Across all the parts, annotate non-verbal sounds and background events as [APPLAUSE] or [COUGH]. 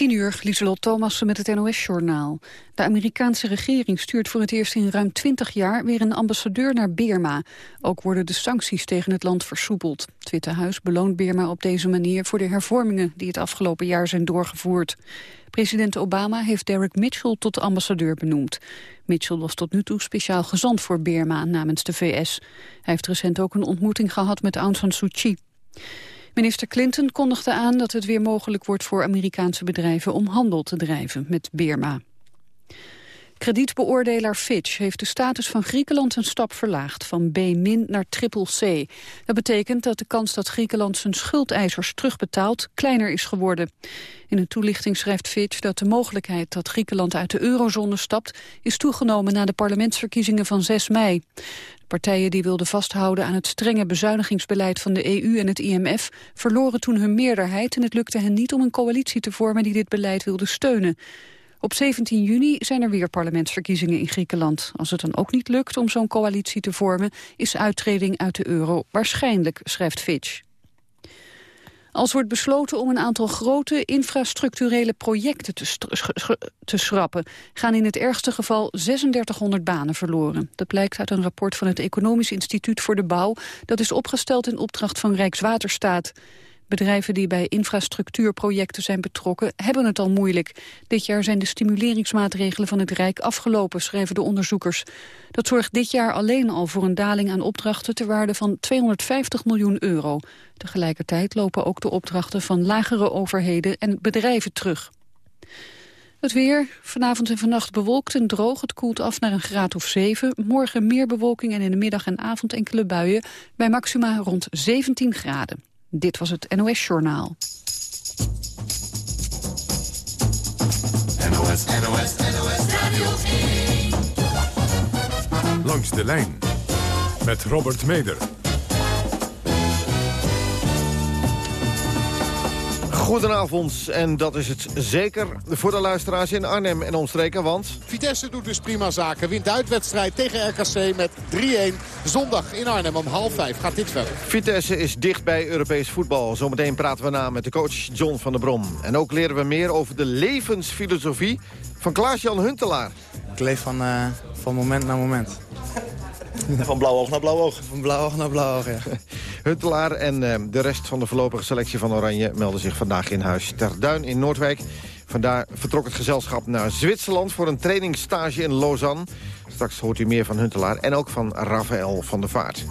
10 uur, Lieselot Thomassen met het NOS-journaal. De Amerikaanse regering stuurt voor het eerst in ruim 20 jaar weer een ambassadeur naar Birma. Ook worden de sancties tegen het land versoepeld. Het Witte Huis beloont Birma op deze manier voor de hervormingen die het afgelopen jaar zijn doorgevoerd. President Obama heeft Derek Mitchell tot ambassadeur benoemd. Mitchell was tot nu toe speciaal gezant voor Birma namens de VS. Hij heeft recent ook een ontmoeting gehad met Aung San Suu Kyi. Minister Clinton kondigde aan dat het weer mogelijk wordt voor Amerikaanse bedrijven om handel te drijven met Birma. Kredietbeoordelaar Fitch heeft de status van Griekenland een stap verlaagd, van B- naar triple C. Dat betekent dat de kans dat Griekenland zijn schuldeisers terugbetaalt kleiner is geworden. In een toelichting schrijft Fitch dat de mogelijkheid dat Griekenland uit de eurozone stapt is toegenomen na de parlementsverkiezingen van 6 mei. Partijen die wilden vasthouden aan het strenge bezuinigingsbeleid van de EU en het IMF verloren toen hun meerderheid en het lukte hen niet om een coalitie te vormen die dit beleid wilde steunen. Op 17 juni zijn er weer parlementsverkiezingen in Griekenland. Als het dan ook niet lukt om zo'n coalitie te vormen... is uittreding uit de euro waarschijnlijk, schrijft Fitch. Als wordt besloten om een aantal grote infrastructurele projecten te, te, schrappen, gaan in het ergste geval 3600 banen verloren. Dat blijkt uit een rapport van het Economisch Instituut voor de Bouw, dat is opgesteld in opdracht van Rijkswaterstaat. Bedrijven die bij infrastructuurprojecten zijn betrokken hebben het al moeilijk. Dit jaar zijn de stimuleringsmaatregelen van het Rijk afgelopen, schrijven de onderzoekers. Dat zorgt dit jaar alleen al voor een daling aan opdrachten ter waarde van 250 miljoen euro. Tegelijkertijd lopen ook de opdrachten van lagere overheden en bedrijven terug. Het weer, vanavond en vannacht bewolkt en droog. Het koelt af naar een graad of 7. Morgen meer bewolking en in de middag en avond enkele buien... bij maxima rond 17 graden. Dit was het NOS Journaal. NOS, NOS, NOS Radio 1. Langs de lijn met Robert Meder. Goedenavond, en dat is het zeker voor de luisteraars in Arnhem en omstreken, want... Vitesse doet dus prima zaken, wint de uitwedstrijd tegen RKC met 3-1. Zondag in Arnhem om half vijf gaat dit verder. Vitesse is dicht bij Europees voetbal. Zometeen praten we na met de coach John van der Brom. En ook leren we meer over de levensfilosofie van Klaas-Jan Huntelaar. Ik leef van, uh, van moment naar moment. [LAUGHS] Van blauw oog naar blauw oog. Van blauw oog naar blauw oog, ja. [LAUGHS] Huntelaar en uh, de rest van de voorlopige selectie van Oranje... melden zich vandaag in huis Ter Duin in Noordwijk. Vandaar vertrok het gezelschap naar Zwitserland... voor een trainingsstage in Lausanne. Straks hoort u meer van Huntelaar en ook van Rafael van der Vaart.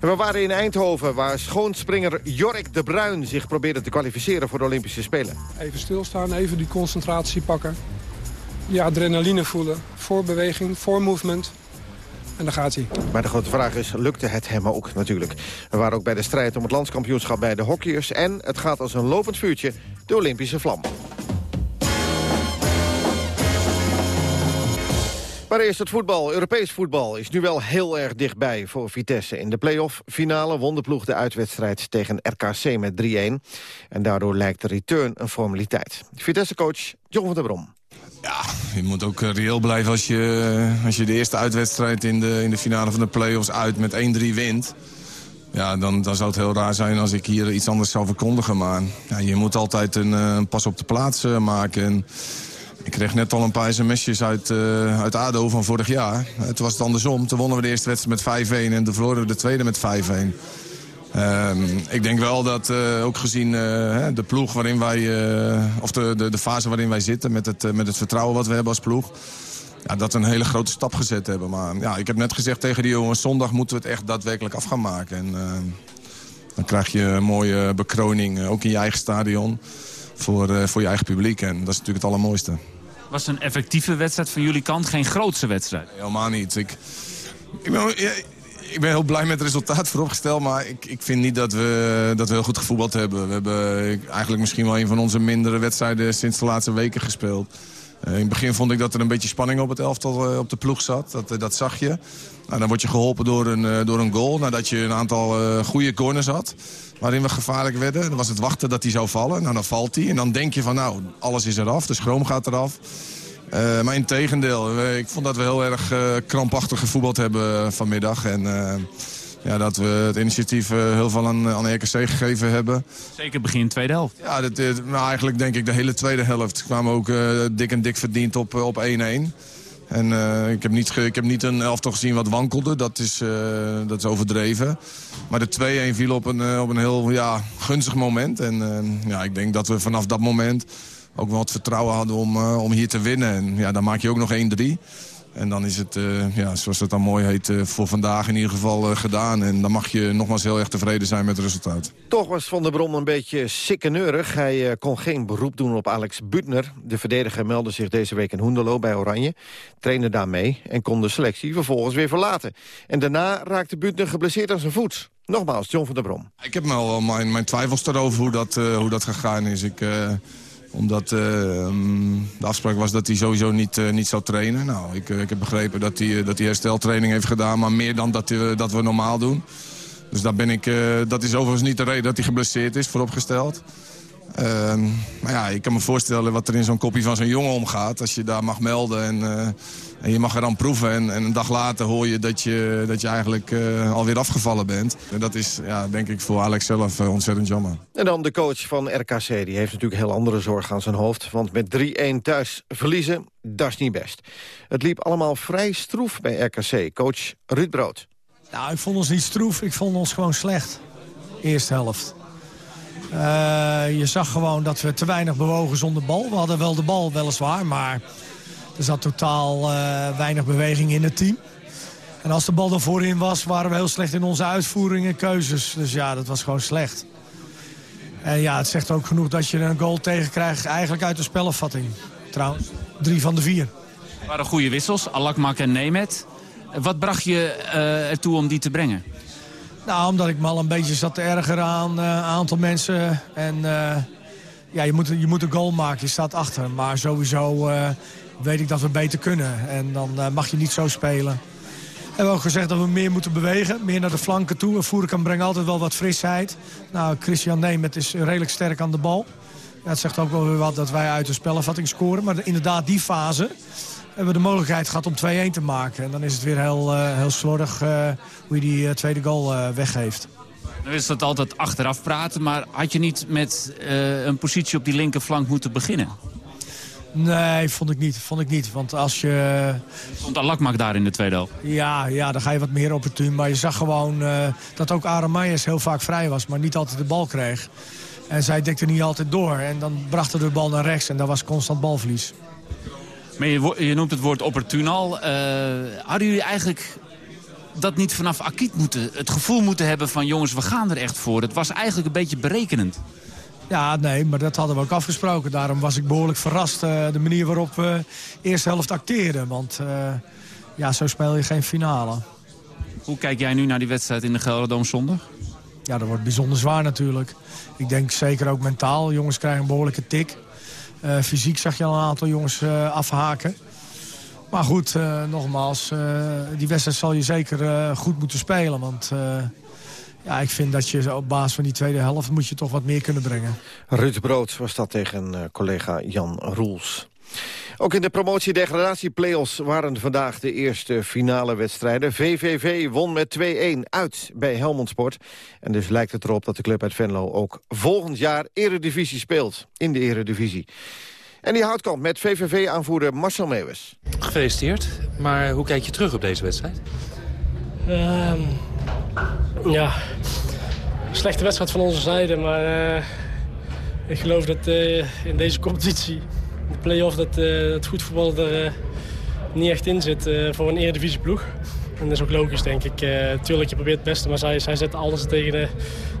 En we waren in Eindhoven, waar schoonspringer Jorik de Bruin... zich probeerde te kwalificeren voor de Olympische Spelen. Even stilstaan, even die concentratie pakken. Die adrenaline voelen. Voor beweging, voor movement. En daar gaat hij. Maar de grote vraag is, lukte het hem ook natuurlijk? We waren ook bij de strijd om het landskampioenschap bij de hockeyers... en het gaat als een lopend vuurtje, de Olympische vlam. Maar eerst het voetbal. Europees voetbal is nu wel heel erg dichtbij voor Vitesse. In de play-off finale won de ploeg de uitwedstrijd tegen RKC met 3-1. En daardoor lijkt de return een formaliteit. Vitesse-coach John van der Brom. Ja, je moet ook eh, reëel blijven als je, als je de eerste uitwedstrijd in de, in de finale van de play-offs uit met 1-3 wint. Ja, dan, dan zou het heel raar zijn als ik hier iets anders zou verkondigen. Maar ja, je moet altijd een, eh, pas op de plaats maken. En ik kreeg net al een paar sms'jes uit, uit ADO van vorig jaar. Het was het andersom. Toen wonnen we de eerste wedstrijd met 5-1 en toen verloren we de tweede met 5-1. Um, ik denk wel dat uh, ook gezien uh, de ploeg waarin wij, uh, of de, de, de, fase waarin wij zitten, met het, met het vertrouwen wat we hebben als ploeg, ja, dat we een hele grote stap gezet hebben. Maar ja, ik heb net gezegd tegen die jongens, zondag moeten we het echt daadwerkelijk af gaan maken. En dan krijg je een mooie bekroning, ook in je eigen stadion, voor, voor je eigen publiek. En dat is natuurlijk het allermooiste. Was het een effectieve wedstrijd van jullie kant, geen grootste wedstrijd? Nee, helemaal niet. Ik, ik ben, ik ben heel blij met het resultaat vooropgesteld. Maar ik, ik vind niet dat we, dat we heel goed gevoetbald hebben. We hebben eigenlijk misschien wel een van onze mindere wedstrijden sinds de laatste weken gespeeld. Uh, in het begin vond ik dat er een beetje spanning op het elftal uh, op de ploeg zat. Dat, uh, dat zag je. Nou, dan word je geholpen door een, door een goal. Nadat je een aantal goede corners had. Waarin we gevaarlijk werden. Dan was het wachten dat hij zou vallen. Nou, dan valt hij. En dan denk je van nou, alles is eraf. De schroom gaat eraf. Uh, maar in tegendeel, ik vond dat we heel erg uh, krampachtig gevoetbald hebben vanmiddag. En ja, dat we het initiatief eh, heel veel aan, aan RKC gegeven hebben. Zeker begin tweede helft. Ja, dat, eh, nou, eigenlijk denk ik de hele tweede helft kwamen ook eh, dik en dik verdiend op op 1-1. En eh, ik, heb niet ik heb niet een elftal gezien wat wankelde. Dat is, eh, dat is overdreven. Maar de 2-1 viel op een, eh, op een heel ja, gunstig moment. En eh, ja, ik denk dat we vanaf dat moment ook wel wat vertrouwen hadden om, eh, om hier te winnen. En ja, dan maak je ook nog 1-3. En dan is het, eh, ja, zoals dat dan mooi heet, eh, voor vandaag in ieder geval gedaan. En dan mag je nogmaals heel erg tevreden zijn met het resultaat. Toch was Van der Brom een beetje sikkeneurig. Hij kon geen beroep doen op Alex Butner. De verdediger meldde zich deze week in Hoendelo bij Oranje. Trainde daar mee en kon de selectie vervolgens weer verlaten. En daarna raakte Butner geblesseerd aan zijn voet. Nogmaals, John van der Brom. Ik heb wel mijn, mijn twijfels erover hoe dat, hoe dat gegaan is. Ik, omdat eh, ehm, de afspraak was dat hij sowieso niet, eh, niet zou trainen. Nou, ik, eh, ik heb begrepen dat hij, dat hij hersteltraining heeft gedaan, maar meer dan dat, dat we normaal doen. Dus daar ben ik, dat is overigens niet de reden dat hij geblesseerd is, vooropgesteld. Ehm, maar ja, ik kan me voorstellen wat er in zo'n kopie van zo'n jongen omgaat. Als je daar mag melden en, en je mag er dan proeven. En, en een dag later hoor je dat je, dat je eigenlijk eh, alweer afgevallen bent. En dat is, ja, denk ik, voor Alex zelf eh, ontzettend jammer. En dan de coach van RKC. Die heeft natuurlijk heel andere zorgen aan zijn hoofd. Want met 3-1 thuis verliezen, dat is niet best. Het liep allemaal vrij stroef bij RKC. Coach Ruud Brood. Nou, ik vond ons niet stroef. Ik vond ons gewoon slecht. Eerste helft. Eh, je zag gewoon dat we te weinig bewogen zonder bal. We hadden wel de bal, weliswaar, maar er zat totaal eh, weinig beweging in het team. En als de bal er voorin was, waren we heel slecht in onze uitvoeringen en keuzes. Dus ja, dat was gewoon slecht. En ja, het zegt ook genoeg dat je een goal tegenkrijgt eigenlijk uit de spelopvatting. Trouwens, drie van de vier. Het waren goede wissels, Alakmak en Nemet. Wat bracht je eh, ertoe om die te brengen? Nou, omdat ik me al een beetje zat te ergeren aan eh, een aantal mensen. En eh, ja, je moet, je moet een goal maken, je staat achter. Maar sowieso eh, weet ik dat we beter kunnen. En dan eh, mag je niet zo spelen. We hebben ook gezegd dat we meer moeten bewegen. Meer naar de flanken toe. En Voerkamp brengt altijd wel wat frisheid. Nou, Christian Nemet is redelijk sterk aan de bal. Ja, het zegt ook wel weer wat dat wij uit de spellenvatting scoren. Maar de- inderdaad, die fase hebben we de mogelijkheid gehad om 2-1 te maken. En dan is het weer heel, eh, heel slordig eh, hoe je die tweede goal weggeeft. Nu is dat altijd achteraf praten, maar had je niet met een positie op die linkerflank moeten beginnen? Nee, vond ik niet. Vond ik niet. Want als je... Stond Alakmak daar in de tweede helft? Ja, ja, dan ga je wat meer opportun. Maar je zag gewoon eh, dat ook Aaron Meijers heel vaak vrij was. Maar niet altijd de bal kreeg. En zij dekte niet altijd door. En dan brachten de bal naar rechts. En dat was constant balverlies. Maar je, je noemt het woord opportun al. Eh, hadden jullie eigenlijk dat niet vanaf Akiet moeten... het gevoel moeten hebben van jongens, we gaan er echt voor. Het was eigenlijk een beetje berekenend. Ja, nee, maar dat hadden we ook afgesproken. Daarom was ik behoorlijk verrast uh, de manier waarop we eerste helft acteerden. Want uh, ja, zo speel je geen finale. Hoe kijk jij nu naar die wedstrijd in de Gelderdoom zondag? Ja, dat wordt bijzonder zwaar natuurlijk. Ik denk zeker ook mentaal. Jongens krijgen een behoorlijke tik. Uh, fysiek zag je al een aantal jongens uh, afhaken. Maar goed, uh, nogmaals, die wedstrijd zal je zeker goed moeten spelen. Want ja, ik vind dat je op basis van die tweede helft moet je toch wat meer kunnen brengen. Ruud Brood was dat tegen uh, collega Jan Roels. Ook in de promotie-degradatie-playoffs waren vandaag de eerste finale wedstrijden. VVV won met 2-1 uit bij Helmond Sport. En dus lijkt het erop dat de club uit Venlo ook volgend jaar eredivisie speelt. In de eredivisie. En die houdt kant met VVV-aanvoerder Marcel Meeuwis. Gefeliciteerd. Maar hoe kijk je terug op deze wedstrijd? Um, ja, slechte wedstrijd van onze zijde. Maar uh, ik geloof dat uh, in deze competitie, de play-off, dat het goed voetbal er niet echt in zit voor een eredivisieploeg. En dat is ook logisch, denk ik. tuurlijk, je probeert het beste, maar zij, zij zetten alles tegen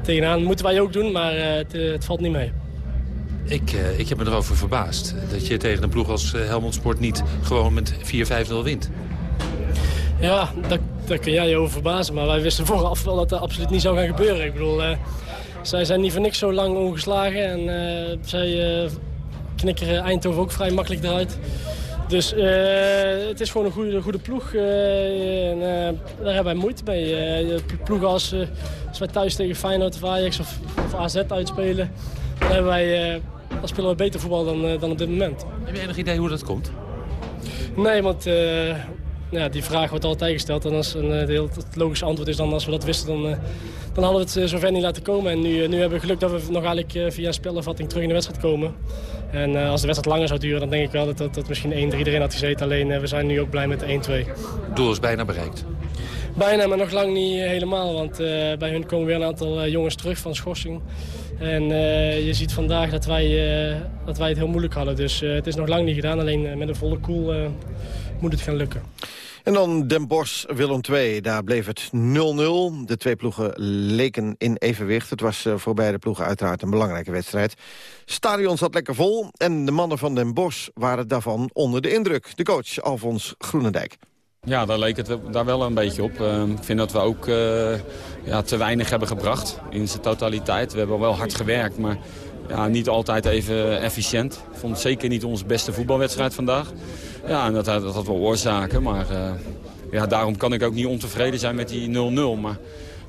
tegenaan. moeten wij ook doen, maar het, het valt niet mee. Ik, ik heb me erover verbaasd dat je tegen een ploeg als Helmond Sport niet gewoon met 4-5-0 wint. Ja, daar, daar kun jij je over verbazen. Maar wij wisten vooraf wel dat dat absoluut niet zou gaan gebeuren. Ik bedoel, uh, zij zijn niet voor niks zo lang ongeslagen. En zij knikkeren Eindhoven ook vrij makkelijk eruit. Dus het is gewoon een goede, goede ploeg. en daar hebben wij moeite mee. ploegen als, als wij thuis tegen Feyenoord of Ajax of, of AZ uitspelen... Dan, hebben wij, dan spelen we beter voetbal dan, dan op dit moment. Heb je enig idee hoe dat komt? Nee, want uh, ja, die vraag wordt altijd gesteld. En als een, heel, het logische antwoord is dan als we dat wisten, dan, dan hadden we het zover niet laten komen. En nu, nu hebben we geluk dat we nog eigenlijk via een spelervatting terug in de wedstrijd komen. En als de wedstrijd langer zou duren, dan denk ik wel dat dat, dat misschien 1-3 erin had gezeten. Alleen we zijn nu ook blij met 1-2. Het doel is bijna bereikt. Bijna, maar nog lang niet helemaal. Want bij hun komen weer een aantal jongens terug van schorsing. En uh, je ziet vandaag dat wij, uh, dat wij het heel moeilijk hadden. Dus het is nog lang niet gedaan. Alleen met een volle koel moet het gaan lukken. En dan Den Bosch Willem II. Daar bleef het 0-0. De twee ploegen leken in evenwicht. Het was voor beide ploegen uiteraard een belangrijke wedstrijd. Stadion zat lekker vol. En de mannen van Den Bosch waren daarvan onder de indruk. De coach Alfons Groenendijk. Ja, daar leek het daar wel een beetje op. ik vind dat we ook ja, te weinig hebben gebracht in zijn totaliteit. We hebben wel hard gewerkt, maar ja, niet altijd even efficiënt. Ik vond zeker niet onze beste voetbalwedstrijd vandaag. Ja, en dat, dat had wel oorzaken, maar uh, ja, daarom kan ik ook niet ontevreden zijn met die 0-0. Maar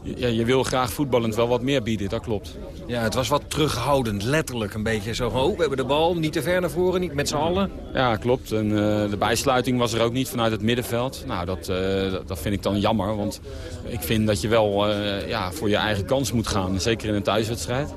ja, je wil graag voetballend wel wat meer bieden, dat klopt. Ja, het was wat terughoudend, letterlijk een beetje zo van... oh, we hebben de bal, niet te ver naar voren, niet met z'n allen. Ja, klopt. En uh, de bijsluiting was er ook niet vanuit het middenveld. Nou, dat, uh, dat vind ik dan jammer, want ik vind dat je wel uh, ja, voor je eigen kans moet gaan. Zeker in een thuiswedstrijd.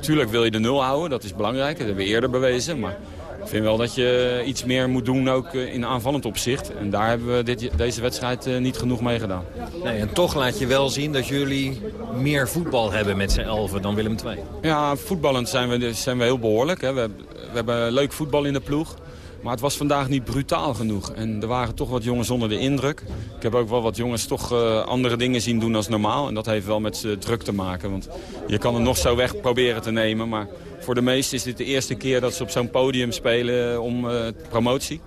Tuurlijk wil je de nul houden, dat is belangrijk. Dat hebben we eerder bewezen, maar... Ik vind wel dat je iets meer moet doen ook eh, in aanvallend opzicht. En daar hebben we dit, deze wedstrijd eh, niet genoeg mee gedaan. Nee, en toch laat je wel zien dat jullie meer voetbal hebben met z'n elfen dan Willem II. Ja, voetballend zijn we, zijn we heel behoorlijk. Hè. We, we hebben leuk voetbal in de ploeg. Maar het was vandaag niet brutaal genoeg. En er waren toch wat jongens onder de indruk. Ik heb ook wel wat jongens toch uh, andere dingen zien doen als normaal. En dat heeft wel met druk te maken. Want je kan het nog zo weg proberen te nemen. Maar voor de meesten is dit de eerste keer dat ze op zo'n podium spelen om uh, promotie.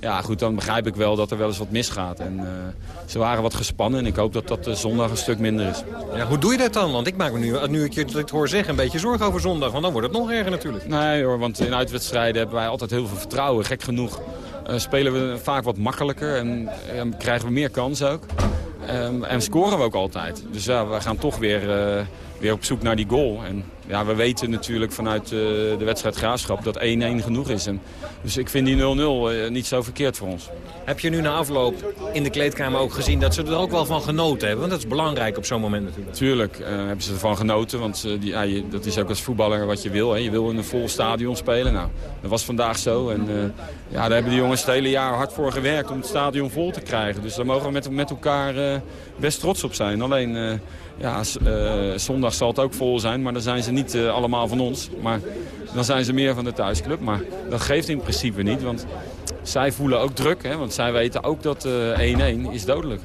Ja, goed, dan begrijp ik wel dat er wel eens wat misgaat. En uh, ze waren wat gespannen en ik hoop dat dat de zondag een stuk minder is. Ja, hoe doe je dat dan? Want ik maak me nu, nu ik je dit hoor zeggen, een beetje zorgen over zondag. Want dan wordt het nog erger natuurlijk. Nee hoor, want in uitwedstrijden hebben wij altijd heel veel vertrouwen. Gek genoeg uh, spelen we vaak wat makkelijker en krijgen we meer kans ook. Um, en scoren we ook altijd. Dus ja, we gaan toch weer, uh, weer op zoek naar die goal. En ja, we weten natuurlijk vanuit uh, de wedstrijd Graafschap dat 1-1 genoeg is. En, dus ik vind die 0-0 uh, niet zo verkeerd voor ons. Heb je nu na afloop in de kleedkamer ook gezien dat ze er ook wel van genoten hebben? Want dat is belangrijk op zo'n moment natuurlijk. Tuurlijk hebben ze ervan genoten, want die, ja, je, dat is ook als voetballer wat je wil. Hè. Je wil in een vol stadion spelen. Nou, dat was vandaag zo. En ja, daar hebben de jongens het hele jaar hard voor gewerkt om het stadion vol te krijgen. Dus daar mogen we met, met elkaar best trots op zijn. Alleen, uh, ja, uh, zondag zal het ook vol zijn, maar dan zijn ze niet uh, allemaal van ons. Maar dan zijn ze meer van de thuisclub. Maar dat geeft in principe niet, want zij voelen ook druk. Hè, want zij weten ook dat 1-1 is dodelijk.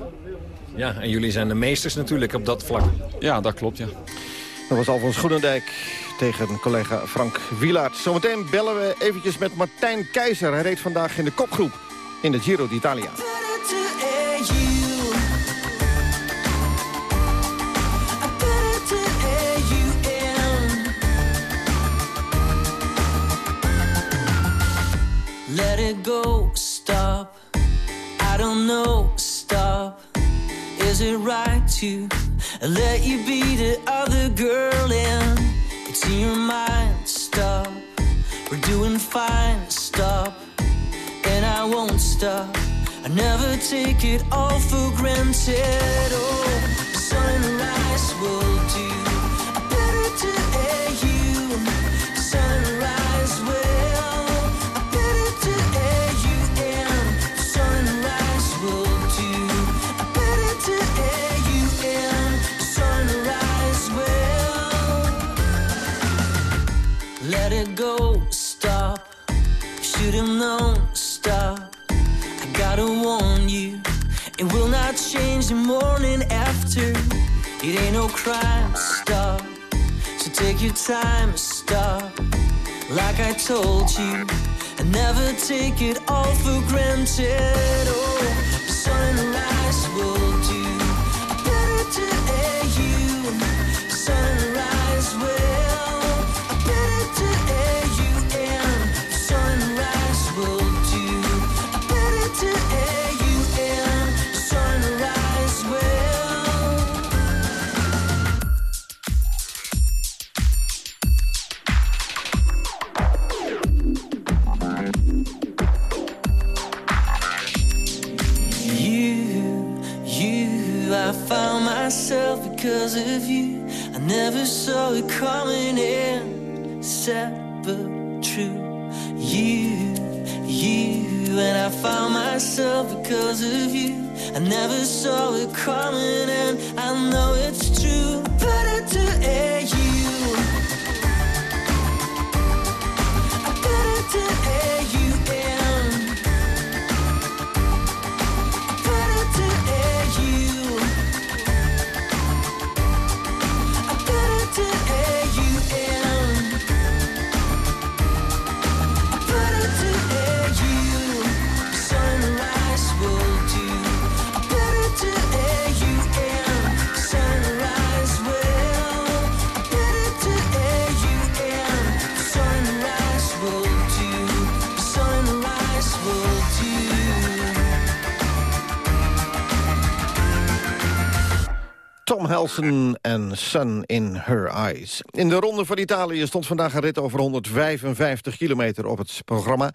Ja, en jullie zijn de meesters natuurlijk op dat vlak. Ja, dat klopt, ja. Dat was Alfons Goedendijk tegen collega Frank Wielaert. Zometeen bellen we eventjes met Martijn Keizer. Hij reed vandaag in de kopgroep in de Giro d'Italia. Take it all for granted. Oh, your time, stop. Like I told you, and never take it all for granted. Oh, You, you, and I found myself because of you. I never saw it coming, and I know it's true. Better to air you. Better to air Helsen en Sun in Her Eyes. In de Ronde van Italië stond vandaag een rit over 155 kilometer op het programma.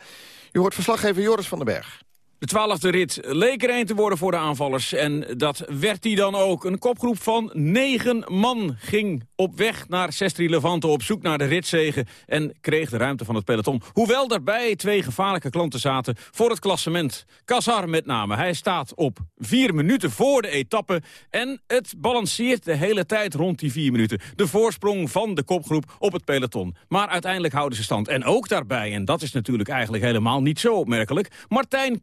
U hoort verslaggever Joris van den Berg. De twaalfde rit leek er een te worden voor de aanvallers. En dat werd hij dan ook. Een kopgroep van negen man ging op weg naar Sestri Levante... op zoek naar de ritzegen en kreeg de ruimte van het peloton. Hoewel daarbij twee gevaarlijke klanten zaten voor het klassement. Kazar met name. Hij staat op vier minuten voor de etappe... en het balanceert de hele tijd rond die vier minuten. De voorsprong van de kopgroep op het peloton. Maar uiteindelijk houden ze stand. En ook daarbij, en dat is natuurlijk eigenlijk helemaal niet zo opmerkelijk... Martijn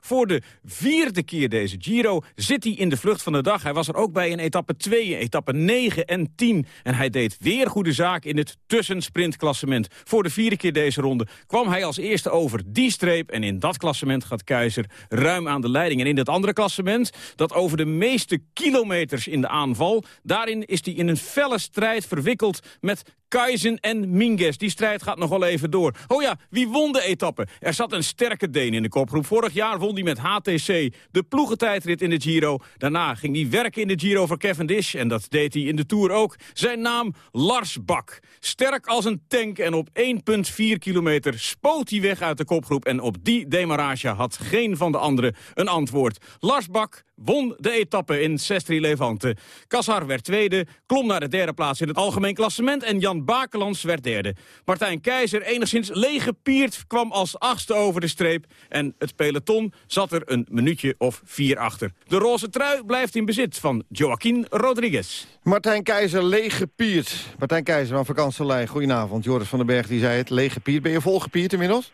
Voor de vierde keer deze Giro zit hij in de vlucht van de dag. Hij was er ook bij in etappe 2, etappe 9 en 10. En hij deed weer goede zaak in het tussensprintklassement. Voor de vierde keer deze ronde kwam hij als eerste over die streep. En in dat klassement gaat Keizer ruim aan de leiding. En in dat andere klassement, dat over de meeste kilometers in de aanval... daarin is hij in een felle strijd verwikkeld met Kaizen en Minges. Die strijd gaat nog wel even door. Oh ja, wie won de etappe? Er zat een sterke Deen in de kopgroep. Vorig jaar won hij met HTC de ploegentijdrit in de Giro. Daarna ging hij werken in de Giro voor Cavendish. En dat deed hij in de Tour ook. Zijn naam Lars Bak. Sterk als een tank en op 1,4 kilometer spoot hij weg uit de kopgroep. En op die demarrage had geen van de anderen een antwoord. Lars Bak won de etappe in Sestri Levante. Kassar werd tweede, klom naar de derde plaats in het algemeen klassement... en Jan Bakelands werd derde. Martijn Keizer, enigszins leeggepierd, kwam als achtste over de streep... en het peloton zat er een minuutje of vier achter. De roze trui blijft in bezit van Joaquin Rodriguez. Martijn Keizer, leeggepierd. Martijn Keizer van vakantielijn, goedenavond. Joris van den Berg die zei het, leeggepierd. Ben je volgepierd inmiddels?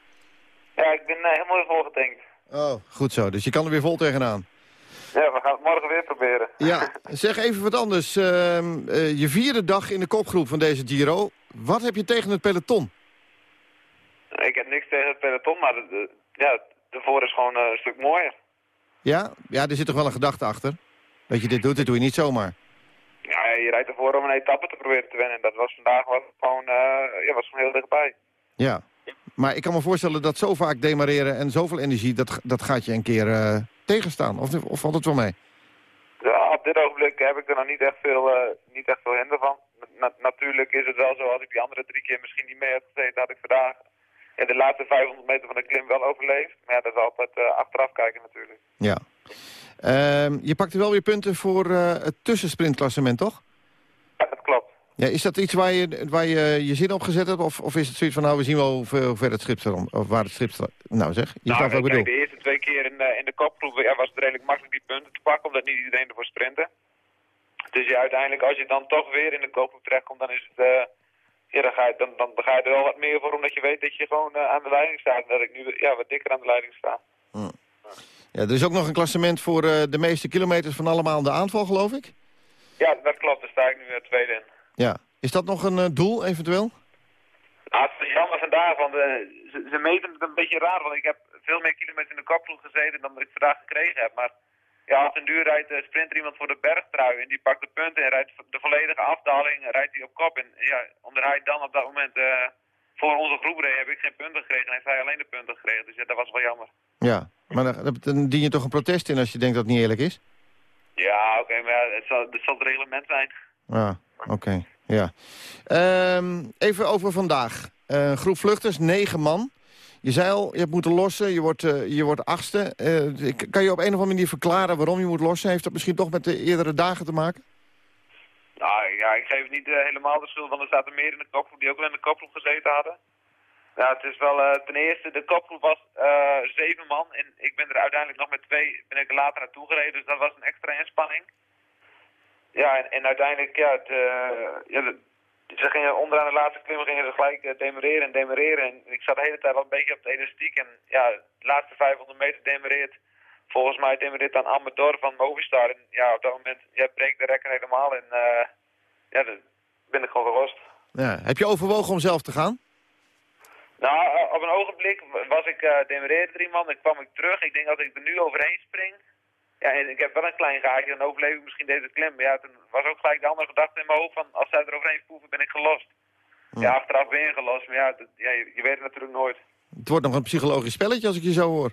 Ja, ik ben uh, helemaal volgetankt. Oh, goed zo. Dus je kan er weer vol tegenaan. Ja, we gaan het morgen weer proberen. Ja, [LAUGHS] zeg even wat anders. Ehm, eh, je vierde dag in de kopgroep van deze Giro. Wat heb je tegen het peloton? Ik heb niks tegen het peloton, maar de, de- ja, de voor is gewoon eh, een stuk mooier. Ja? Ja, er zit toch wel een gedachte achter? Dat je dit doet, dit doe je niet zomaar. Ja, je rijdt ervoor om een etappe te proberen te winnen. En dat was vandaag was gewoon, eh, ja, was gewoon heel dichtbij. Ja. Maar ik kan me voorstellen dat zo vaak demareren en zoveel energie... dat, dat gaat je een keer tegenstaan. Of, of valt het wel mee? Ja, op dit ogenblik heb ik er nog niet echt veel, eh, niet echt veel hinder van. Na- natuurlijk is het wel zo, als ik die andere drie keer misschien niet mee had gezeten, had ik vandaag in de laatste 500 meter van de klim wel overleefd. Maar ja, dat is altijd eh, achteraf kijken natuurlijk. Ja. Ehm, je pakte wel weer punten voor eh, het tussensprintklassement, toch? Ja, dat klopt. Ja, is dat iets waar je waar je, je zin op gezet hebt? Of, of is het zoiets van, nou, we zien wel hoe ver, het schip staat? Of waar het schip staat? Nou zeg, je nou, wat ik bedoel. de eerste twee keer in, de in de kopgroep ja, was het redelijk makkelijk die punten te pakken, omdat niet iedereen ervoor sprintte. Dus ja, uiteindelijk als je dan toch weer in de kopgroep terechtkomt, dan is het... eh, ja, dan ga, je, dan, dan, dan ga je er wel wat meer voor, omdat je weet dat je gewoon eh, aan de leiding staat. En dat ik nu ja, wat dikker aan de leiding sta. Ja, er is ook nog een klassement voor eh, de meeste kilometers van allemaal de aanval, geloof ik? Ja, dat klopt. Daar sta ik nu eh, tweede in. Ja. Is dat nog een doel, eventueel? Nou, het is jammer vandaag, want ze, ze meten het een beetje raar. Want ik heb veel meer kilometers in de kopgroep gezeten dan dat ik vandaag gekregen heb. Maar ja, als een duur rijdt, eh, sprint er iemand voor de bergtrui en die pakt de punten en rijdt de volledige afdaling, rijdt hij op kop. En ja, omdat hij dan op dat moment eh, voor onze groep reed, heb ik geen punten gekregen en heeft hij alleen de punten gekregen. Dus ja, dat was wel jammer. Ja. Maar dan, dan dien je toch een protest in als je denkt dat het niet eerlijk is? Ja, oké, maar ja, het, zal, het zal het reglement zijn. Ja, oké. Ja. Ehm, even over vandaag. Eh, groep vluchters, negen man. Je zei al, je hebt moeten lossen, je wordt, eh, je wordt achtste. Eh, kan je op een of andere manier verklaren waarom je moet lossen? Heeft dat misschien toch met de eerdere dagen te maken? ja, ik geef niet eh, helemaal de schuld, want er zaten meer in de kopgroep die ook wel in de kopgroep gezeten hadden. Ja, het is wel ten eerste, de kopgroep was zeven man en ik ben er uiteindelijk nog met twee, ben ik er later naartoe gereden, dus dat was een extra inspanning. Ja, en, en uiteindelijk, ja, het, ja ze gingen onderaan de laatste klim gingen ze gelijk eh, demereren en demereren. En ik zat de hele tijd wel een beetje op de elastiek. En ja, de laatste 500 meter demereert. Volgens mij demereert dan Amador van Movistar. En ja, op dat moment ja, breekt de rekker helemaal. En eh, ja, dan ben ik gewoon gelost. Ja. Heb je overwogen om zelf te gaan? Nou, eh, op een ogenblik was ik uh, demereerde drie man. Dan kwam ik terug. Ik denk dat ik er nu overheen spring. Ja, en ik heb wel een klein gaatje. Dan overleef ik misschien deze klim. Maar ja, toen was ook gelijk de andere gedachte in mijn hoofd van... als zij er overheen spoelen, ben ik gelost. Ja, achteraf ben je gelost. Maar ja, dat, ja je, je weet het natuurlijk nooit. Het wordt nog een psychologisch spelletje als ik je zo hoor.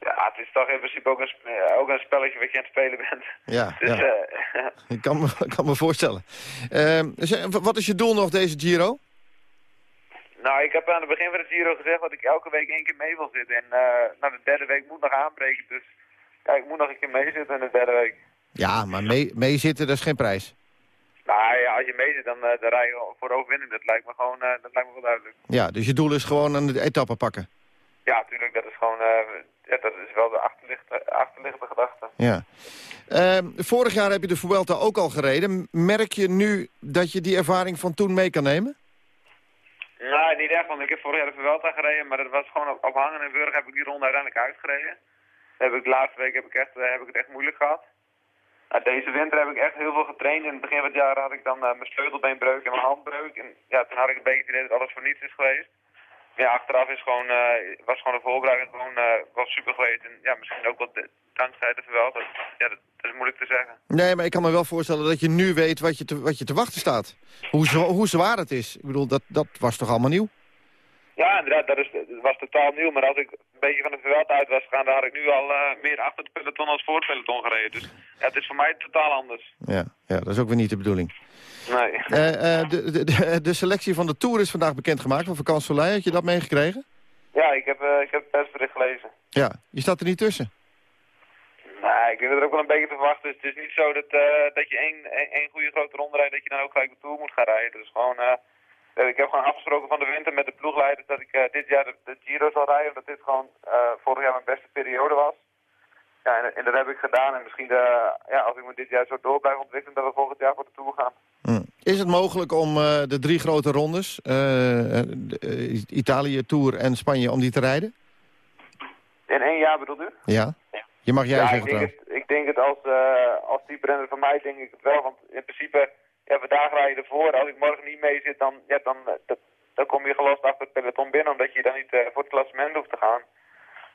Ja, het is toch in principe ook een, eh, ook een spelletje wat je aan het spelen bent. Ja, [LAUGHS] Dus, ja. eh, [LAUGHS] Ik kan me, [LAUGHS] kan me voorstellen. Ehm, zeg, wat is je doel nog deze Giro? nou, ik heb aan het begin van het Giro gezegd dat ik elke week één keer mee wil zitten. En eh nou, de derde week moet nog aanbreken. Dus ja, ik moet nog een keer meezitten in de derde week. Ja, maar mee, meezitten, dat is geen prijs. Nou ja, als je meezit, dan, eh, dan rij je voor overwinning. Dat lijkt me gewoon eh, dat lijkt me wel duidelijk. Ja, dus je doel is gewoon een etappe pakken. Ja, natuurlijk, dat is gewoon... eh, ja, dat is wel de achterliggende, achterliggende gedachte. Ja. Ehm, vorig jaar heb je de Vuelta ook al gereden. Merk je nu dat je die ervaring van toen mee kan nemen? Nou, niet echt, want ik heb vorig jaar de Vuelta gereden, maar dat was gewoon op, op Hangen en Wurg heb ik die ronde uiteindelijk uitgereden. Heb ik, de laatste week heb ik, echt, eh, heb ik het echt moeilijk gehad. Nou, deze winter heb ik echt heel veel getraind. In het begin van het jaar had ik dan eh, mijn sleutelbeenbreuk en mijn handbreuk. En ja, toen had ik een beetje het idee dat alles voor niets is geweest. Ja, achteraf is gewoon, eh, was gewoon een voorbereiding gewoon was super geweest. En ja, misschien ook de- dankzij de Vuelta. Ja, dat, dat is moeilijk te zeggen. Nee, maar ik kan me wel voorstellen dat je nu weet wat je te, wat je te wachten staat. Hoe, hoe zwaar het is. Ik bedoel, dat, dat was toch allemaal nieuw? Ja, inderdaad, dat, is, dat was totaal nieuw. Maar als ik een beetje van de Vuelta uit was gegaan, dan had ik nu al eh, meer achter het peloton als voor het peloton gereden. Dus ja, het is voor mij totaal anders. Ja, ja, dat is ook weer niet de bedoeling. Nee. Eh, de, de, de, selectie van de Tour is vandaag bekendgemaakt van Vakant Soleil. Had je dat meegekregen? Ja, ik heb, ik heb het persbericht gelezen. Ja, je staat er niet tussen. Nee, ik denk dat er ook wel een beetje te verwachten is. Het is niet zo dat, dat je één, één, één goede grote ronde rijdt, dat je dan ook gelijk de Tour moet gaan rijden. Dus gewoon, ik heb gewoon afgesproken van de winter met de ploegleiders dat ik eh, dit jaar de, de Giro zal rijden. Omdat dit gewoon eh, vorig jaar mijn beste periode was. Ja, en, en dat heb ik gedaan. En misschien, de, ja, als ik me dit jaar zo door blijf ontwikkelen, dat we volgend jaar voor de Tour gaan. Hm. Is het mogelijk om eh, de drie grote rondes, eh, eh, de, eh, Italië, Tour en Spanje, om die te rijden? In één jaar bedoelt u? Ja? Je mag jij ja, zeggen ik denk, het, ik denk het als, eh als die renner van mij denk ik het wel. Want in principe, ja, vandaag rij je ervoor. Als ik morgen niet mee zit, dan, ja, dan, eh, dat, dan kom je gelost achter het peloton binnen. Omdat je dan niet eh, voor het klassement hoeft te gaan.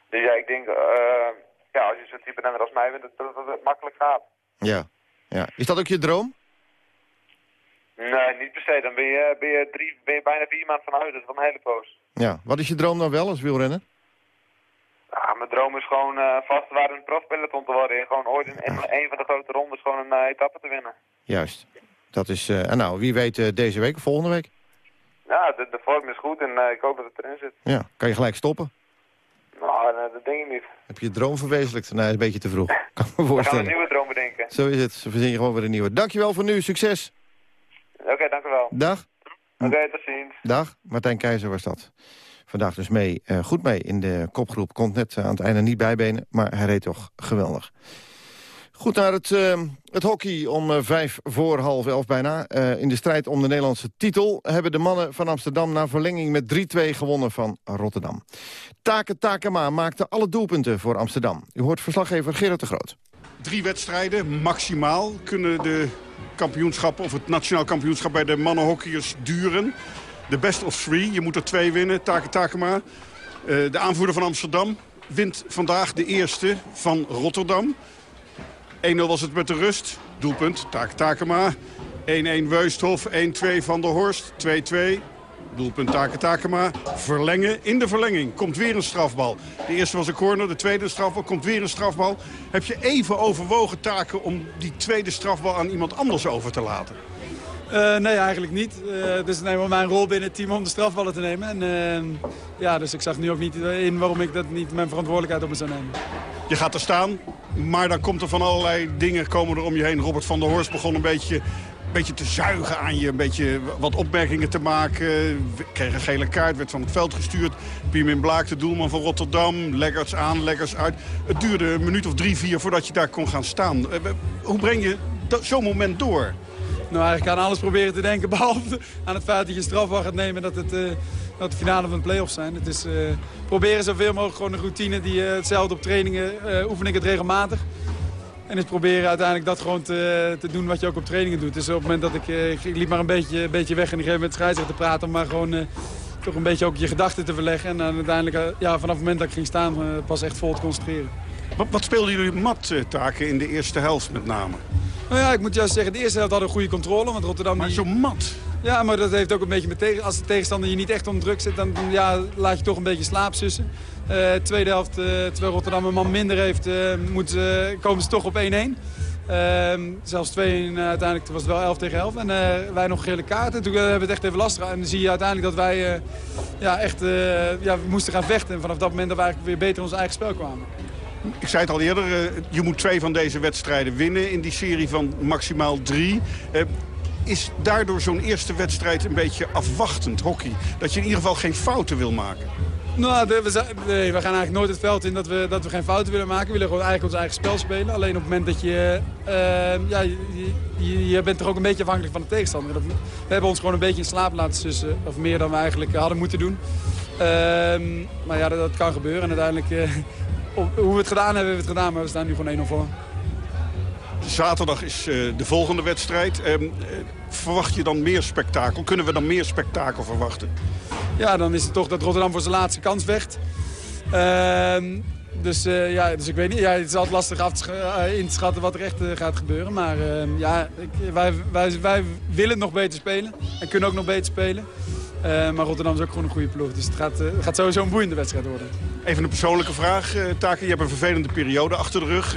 Dus ja, ik denk, eh, ja, als je zo'n type renner als mij bent, dat, het makkelijk gaat. Ja. ja. Is dat ook je droom? Nee, niet per se. Dan ben je, ben je, drie, ben je bijna vier maanden van huis. Dat is wel een hele poos. Ja. Wat is je droom dan wel als wielrenner? Ja, mijn droom is gewoon eh vastwaardend profpeloton te worden. En gewoon ooit in, in een van de grote rondes gewoon een etappe te winnen. Juist. Dat is, eh, en nou, wie weet eh, deze week of volgende week? Ja, de, de vorm is goed en eh, ik hoop dat het erin zit. Ja, kan je gelijk stoppen. Nou, nee, dat denk ik niet. Heb je je droom verwezenlijkt? Nee, dat is een beetje te vroeg. [LAUGHS] Kan me We gaan een voorstellen. nieuwe droom bedenken. Zo is het. Ze verzin je gewoon weer een nieuwe. Dankjewel voor nu. Succes. Oké, dank u wel. Dag. Oké, tot ziens. Dag. Martijn Keizer was dat. Vandaag dus mee, goed mee in de kopgroep. Komt net aan het einde niet bijbenen, maar hij reed toch geweldig. Goed naar het, eh, het hockey om eh, vijf voor half elf bijna. Eh, in de strijd om de Nederlandse titel hebben de mannen van Amsterdam... na verlenging met 3-2 gewonnen van Rotterdam. Take Takema maakte alle doelpunten voor Amsterdam. U hoort verslaggever Gerard de Groot. Drie wedstrijden maximaal kunnen de kampioenschappen of het nationaal kampioenschap bij de mannenhockeyers duren. De best of three, je moet er twee winnen, Take Takema. De aanvoerder van Amsterdam wint vandaag de eerste van Rotterdam. 1-0 was het met de rust, doelpunt, Take Takema. 1-1 Weusthof, 1-2 Van der Horst, 2-2. Doelpunt Take Takema. Verlengen. In de verlenging komt weer een strafbal. De eerste was een corner, de tweede strafbal. Komt weer een strafbal. Heb je even overwogen taken om die tweede strafbal aan iemand anders over te laten? Eh, nee, eigenlijk niet. Eh, het is neem maar mijn rol binnen het team om de strafballen te nemen. En, eh, ja, dus ik zag nu ook niet in waarom ik dat niet mijn verantwoordelijkheid op me zou nemen. Je gaat er staan, maar dan komt er van allerlei dingen komen er om je heen. Robert van der Horst begon een beetje beetje te zuigen aan je. Een beetje wat opmerkingen te maken. We kregen een gele kaart, werd van het veld gestuurd. Piemin Blaak, de doelman van Rotterdam. Leggers aan, leggers uit. Het duurde een minuut of drie, vier voordat je daar kon gaan staan. Eh, Hoe breng je zo'n moment door? Nou, eigenlijk aan alles proberen te denken, [LAUGHS] behalve aan het feit dat je een strafwacht gaat nemen dat het, eh, dat de finale van de play-offs zijn. Het is eh, proberen zoveel mogelijk gewoon een routine, die, eh, hetzelfde op trainingen, eh, oefen ik het regelmatig. En is proberen uiteindelijk dat gewoon te, te doen wat je ook op trainingen doet. Dus op het moment dat ik, ik, liep maar een beetje, een beetje weg en ik geef met de scheidsrechter te praten, om maar gewoon toch een beetje ook je gedachten te verleggen. En dan uiteindelijk, ja, vanaf het moment dat ik ging staan, pas echt vol te concentreren. Wat, wat speelden jullie mat-taken in de eerste helft met name? Nou ja, ik moet juist zeggen, de eerste helft hadden we goede controle. Want Rotterdam Maar die... zo mat. Ja, maar dat heeft ook een beetje met tegen... Als de tegenstander je niet echt onder druk zet, dan ja, laat je toch een beetje slaap sussen. Eh, tweede helft, eh, terwijl Rotterdam een man minder heeft, eh, moet, komen ze toch op 1-1. Ehm, zelfs 2 uiteindelijk was het wel 11 tegen 11. En wij nog gele kaarten. Toen hebben we het echt even lastig. En dan zie je uiteindelijk dat wij ja, echt ja, moesten gaan vechten. En vanaf dat moment dat we eigenlijk weer beter in ons eigen spel kwamen. Ik zei het al eerder, je moet twee van deze wedstrijden winnen in die serie van maximaal drie. Is daardoor zo'n eerste wedstrijd een beetje afwachtend hockey? Dat je in ieder geval geen fouten wil maken? Nou, we, nee, we gaan eigenlijk nooit het veld in dat we, dat we geen fouten willen maken. We willen gewoon eigenlijk ons eigen spel spelen. Alleen op het moment dat je... eh, ja, je, je, bent toch ook een beetje afhankelijk van de tegenstander. We hebben ons gewoon een beetje in slaap laten sussen. Of meer dan we eigenlijk hadden moeten doen. Ehm, maar ja, dat, kan gebeuren. En uiteindelijk... eh, [LAUGHS] hoe we het gedaan hebben, hebben we het gedaan. Maar we staan nu gewoon 1-0 voor. Zaterdag is eh, de volgende wedstrijd. Ehm, eh, verwacht je dan meer spektakel? Kunnen we dan meer spektakel verwachten? Ja, dan is het toch dat Rotterdam voor zijn laatste kans vecht. Ehm, dus, eh, ja, dus ik weet niet. Ja, het is altijd lastig af te in te schatten wat er echt gaat gebeuren. Maar ehm, ja, ik, wij, wij, wij willen nog beter spelen. En kunnen ook nog beter spelen. Eh, maar Rotterdam is ook gewoon een goede ploeg. Dus het gaat, eh, het gaat sowieso een boeiende wedstrijd worden. Even een persoonlijke vraag, eh Taken. Je hebt een vervelende periode achter de rug.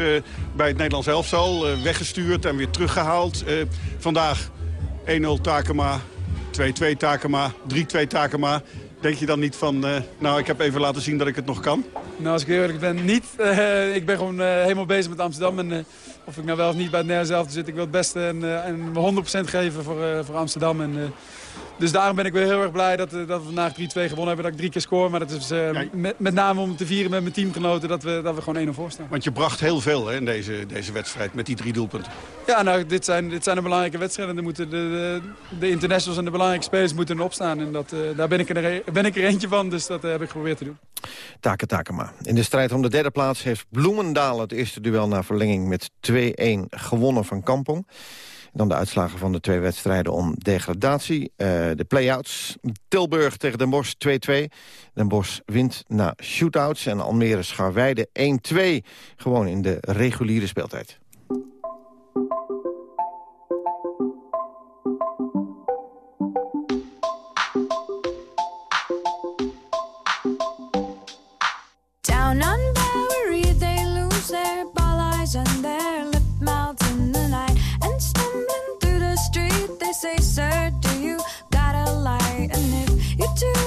bij het Nederlands elftal weggestuurd en weer teruggehaald. Eh, vandaag 1-0 Takema, 2-2 Takema, 3-2 Takema. Denk je dan niet van, nou, ik heb even laten zien dat ik het nog kan? Nou, als ik eerlijk ben, niet. [LAUGHS] Ik ben gewoon helemaal bezig met Amsterdam. En of ik nou wel of niet bij het Nederlands zelf zit, ik wil het beste en, en me 100% geven voor, voor Amsterdam. En, dus daarom ben ik weer heel erg blij dat, eh, dat we vandaag 3-2 gewonnen hebben. Dat ik drie keer score. Maar dat is eh, met, met name om te vieren met mijn teamgenoten dat we, dat we gewoon 1-0 voor staan. Want je bracht heel veel hè, in deze, deze wedstrijd met die drie doelpunten. Ja, nou, dit zijn, dit zijn de belangrijke wedstrijden. Er moeten de, de, de internationals en de belangrijke spelers moeten erop staan. En dat, eh, daar ben ik, er, ben ik er eentje van, dus dat heb ik geprobeerd te doen. Take Takema. In de strijd om de derde plaats heeft Bloemendaal het eerste duel na verlenging met 2-1 gewonnen van Kampong. Dan de uitslagen van de twee wedstrijden om degradatie. Eh, de play-outs. Tilburg tegen Den Bosch 2-2. Den Bosch wint na shootouts. En Almere Scharweide 1-2. Gewoon in de reguliere speeltijd. Down on do,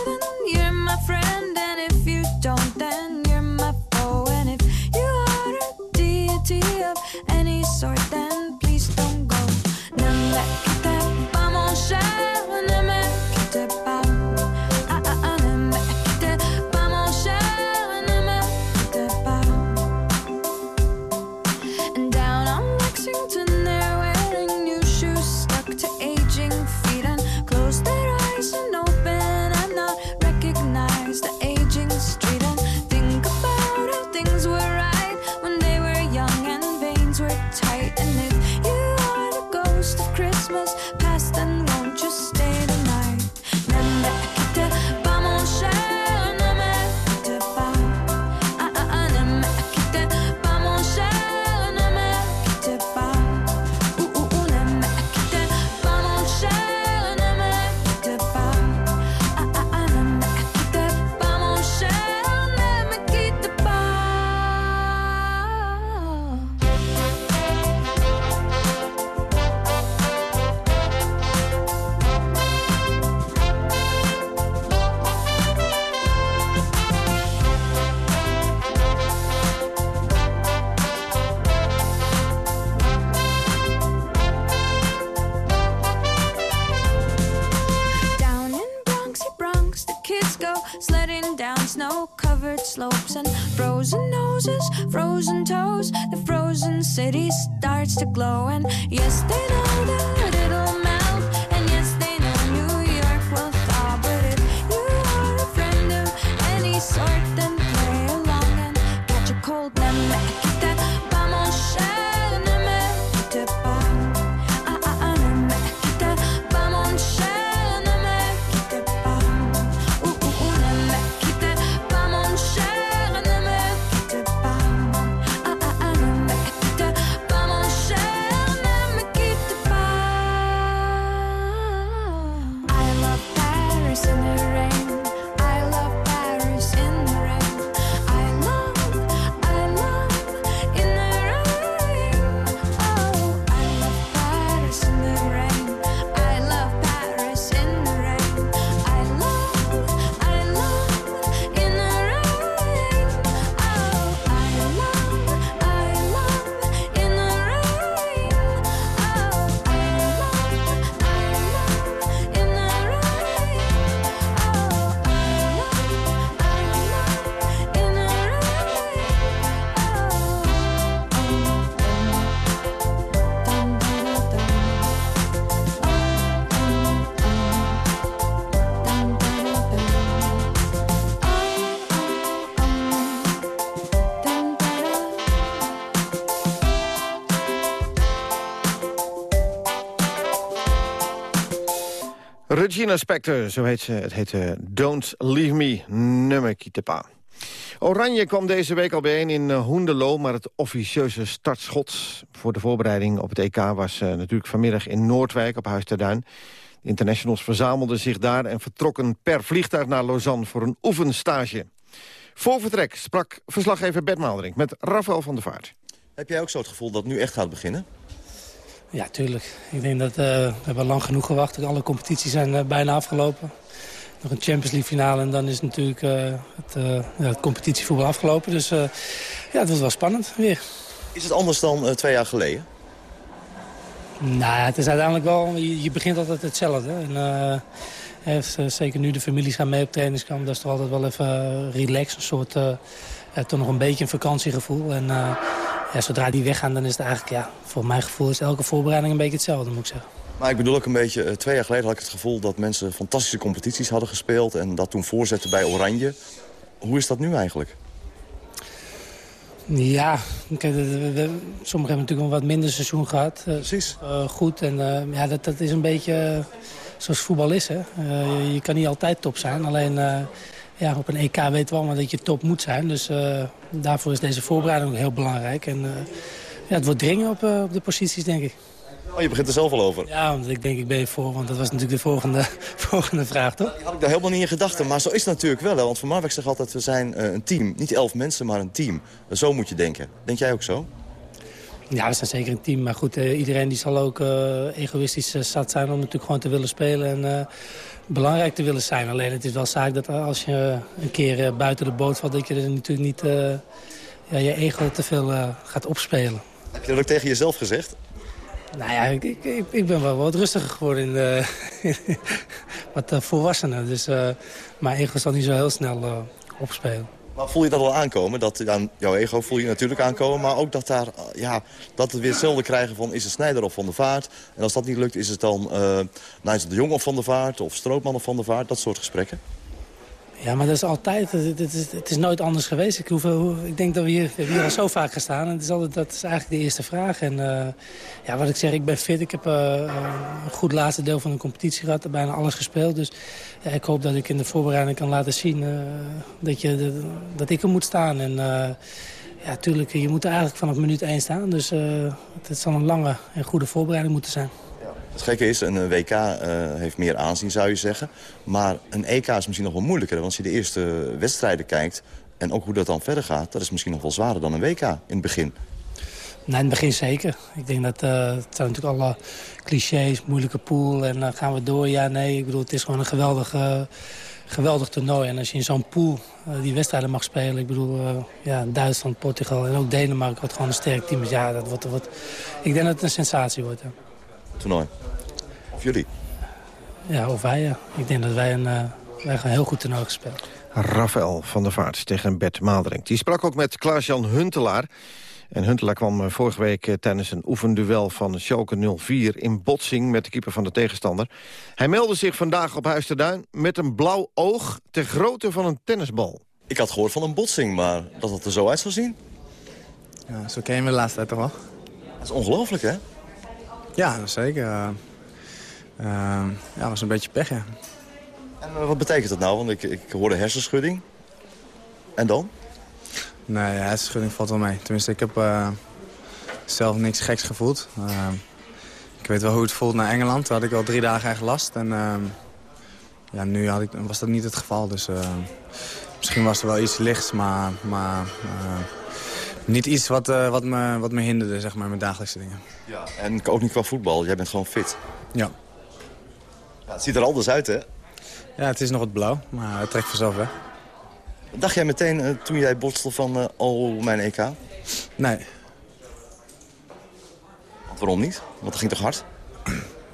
down snow-covered slopes and frozen noses, frozen toes. The frozen city starts to glow, and yes, they know that Regina Spector, zo heet ze. Het heet eh, Don't Leave Me, nummer pas. Oranje kwam deze week al bijeen in eh, Hoendelo... maar het officieuze startschot voor de voorbereiding op het EK... was eh, natuurlijk vanmiddag in Noordwijk op Huis ter Duin. De internationals verzamelden zich daar en vertrokken per vliegtuig naar Lausanne... voor een oefenstage. Voor vertrek sprak verslaggever Bert Maalderink met Rafael van der Vaart. Heb jij ook zo het gevoel dat het nu echt gaat beginnen? Ja, tuurlijk. Ik denk dat eh, we hebben lang genoeg gewacht. Alle competities zijn eh, bijna afgelopen. Nog een Champions League finale en dan is natuurlijk eh, het, ja, het competitievoetbal afgelopen. Dus ja, het was wel spannend weer. Is het anders dan twee jaar geleden? Nou, het is uiteindelijk wel, je, je begint altijd hetzelfde. En, heeft, zeker nu de families gaan mee op trainingskamp. Dat is toch altijd wel even uh, relaxed. Een soort, toch nog een beetje een vakantiegevoel. En ja, zodra die weggaan, dan is het eigenlijk, ja, voor mijn gevoel is elke voorbereiding een beetje hetzelfde, moet ik zeggen. Maar ik bedoel ook een beetje, eh, twee jaar geleden had ik het gevoel dat mensen fantastische competities hadden gespeeld en dat toen voorzetten bij Oranje. Hoe is dat nu eigenlijk? Ja, kijk, sommigen hebben natuurlijk een wat minder seizoen gehad. Precies. goed, en eh, ja, dat, dat is een beetje eh, zoals voetbal is. Hè? Eh, je, je kan niet altijd top zijn, alleen eh, ja, op een EK weten we allemaal dat je top moet zijn. Dus eh, daarvoor is deze voorbereiding ook heel belangrijk. En eh, ja, het wordt dringen op, eh, op de posities, denk ik. Oh, je begint er zelf al over. Ja, want ik denk ik ben je voor, want dat was natuurlijk de volgende, [LAUGHS] volgende vraag, toch? Had ik daar helemaal niet in gedachten, maar zo is het natuurlijk wel. Hè? Want Van Marwijk zegt altijd, we zijn een team. Niet elf mensen, maar een team. Zo moet je denken. Denk jij ook zo? Ja, we zijn zeker een team. Maar goed, iedereen die zal ook egoïstisch zat zijn om natuurlijk gewoon te willen spelen. En belangrijk te willen zijn. Alleen het is wel zaak dat als je een keer eh, buiten de boot valt... dat je er natuurlijk niet eh, ja, je ego te veel eh, gaat opspelen. Heb je dat ook tegen jezelf gezegd? Nou ja, ik, ik, ik- ben wel wat rustiger geworden in de, [LAUGHS] wat volwassener. Dus mijn ego zal niet zo heel snel opspelen. Maar voel je dat al aankomen? Dat, aan jouw ego voel je natuurlijk aankomen. Maar ook dat, daar, eh, ja, dat we weer hetzelfde krijgen van is het Snijder of Van der Vaart. En als dat niet lukt, is het dan eh Nigel de Jong of Van der Vaart. Of Strootman of Van der Vaart. Dat soort gesprekken. Ja, maar dat is altijd, het, is, het is nooit anders geweest. Ik, ik denk dat we hier, we hier al zo vaak gestaan. En is altijd, dat is eigenlijk de eerste vraag. En eh, ja, wat ik zeg, ik ben fit. Ik heb eh, een goed laatste deel van de competitie gehad. Bijna alles gespeeld. Dus ik hoop dat ik in de voorbereiding kan laten zien eh, dat, je, dat, ik er moet staan. En eh, ja, tuurlijk, je moet er eigenlijk vanaf minuut 1 staan. Dus eh, het zal een lange en goede voorbereiding moeten zijn. Het gekke is, een eh, WK eh, heeft meer aanzien, zou je zeggen. Maar een EK is misschien nog wel moeilijker. Want als je de eerste wedstrijden kijkt... en ook hoe dat dan verder gaat... dat is misschien nog wel zwaarder dan een WK in het begin. Nee, in het begin zeker. Ik denk dat eh, het zijn natuurlijk alle clichés, moeilijke pool en dan gaan we door. Ja, nee, ik bedoel, het is gewoon een geweldig, geweldig toernooi. En als je in zo'n pool die wedstrijden mag spelen, ik bedoel, ja, Duitsland, Portugal en ook Denemarken, wat gewoon een sterk team is. Ja, dat wordt, wordt, ik denk dat het een sensatie wordt. Toernooi. Of jullie. ja of wij, ja. Ik denk dat wij een, eh, wij gaan een heel goed toernooi gespeeld. Rafael van der Vaart tegen Bert Maalderink. Die sprak ook met Klaas-Jan Huntelaar. En Huntelaar kwam eh, vorige week eh, tijdens een oefenduel van Schalke 04... in botsing met de keeper van de tegenstander. Hij meldde zich vandaag op Huis ter Duin met een blauw oog... ter grootte van een tennisbal. Ik had gehoord van een botsing, maar dat het er zo uit zou zien. Ja, zo ken je me de laatste tijd toch wel? Dat is ongelooflijk, hè? Ja, zeker. Uh, ja, was een beetje pech, ja. En uh, wat betekent dat nou? Want ik, ik hoorde hersenschudding. En dan? Nee, hersenschudding valt wel mee. Tenminste, ik heb zelf niks geks gevoeld. Ik weet wel hoe het voelt naar Engeland. Daar had ik al drie dagen echt last. En uh, ja, nu had ik, was dat niet het geval. Dus misschien was er wel iets lichts, maar, maar niet iets wat, wat, me, wat me hinderde, zeg maar, met dagelijkse dingen. Ja, en ook niet qua voetbal. Jij bent gewoon fit. Ja. ja het ziet er anders uit, hè? Ja, het is nog wat blauw, maar het trekt vanzelf weg. Dacht jij meteen uh, toen jij botste van uh, oh, mijn EK? Nee. Want waarom niet? Want dat ging toch hard?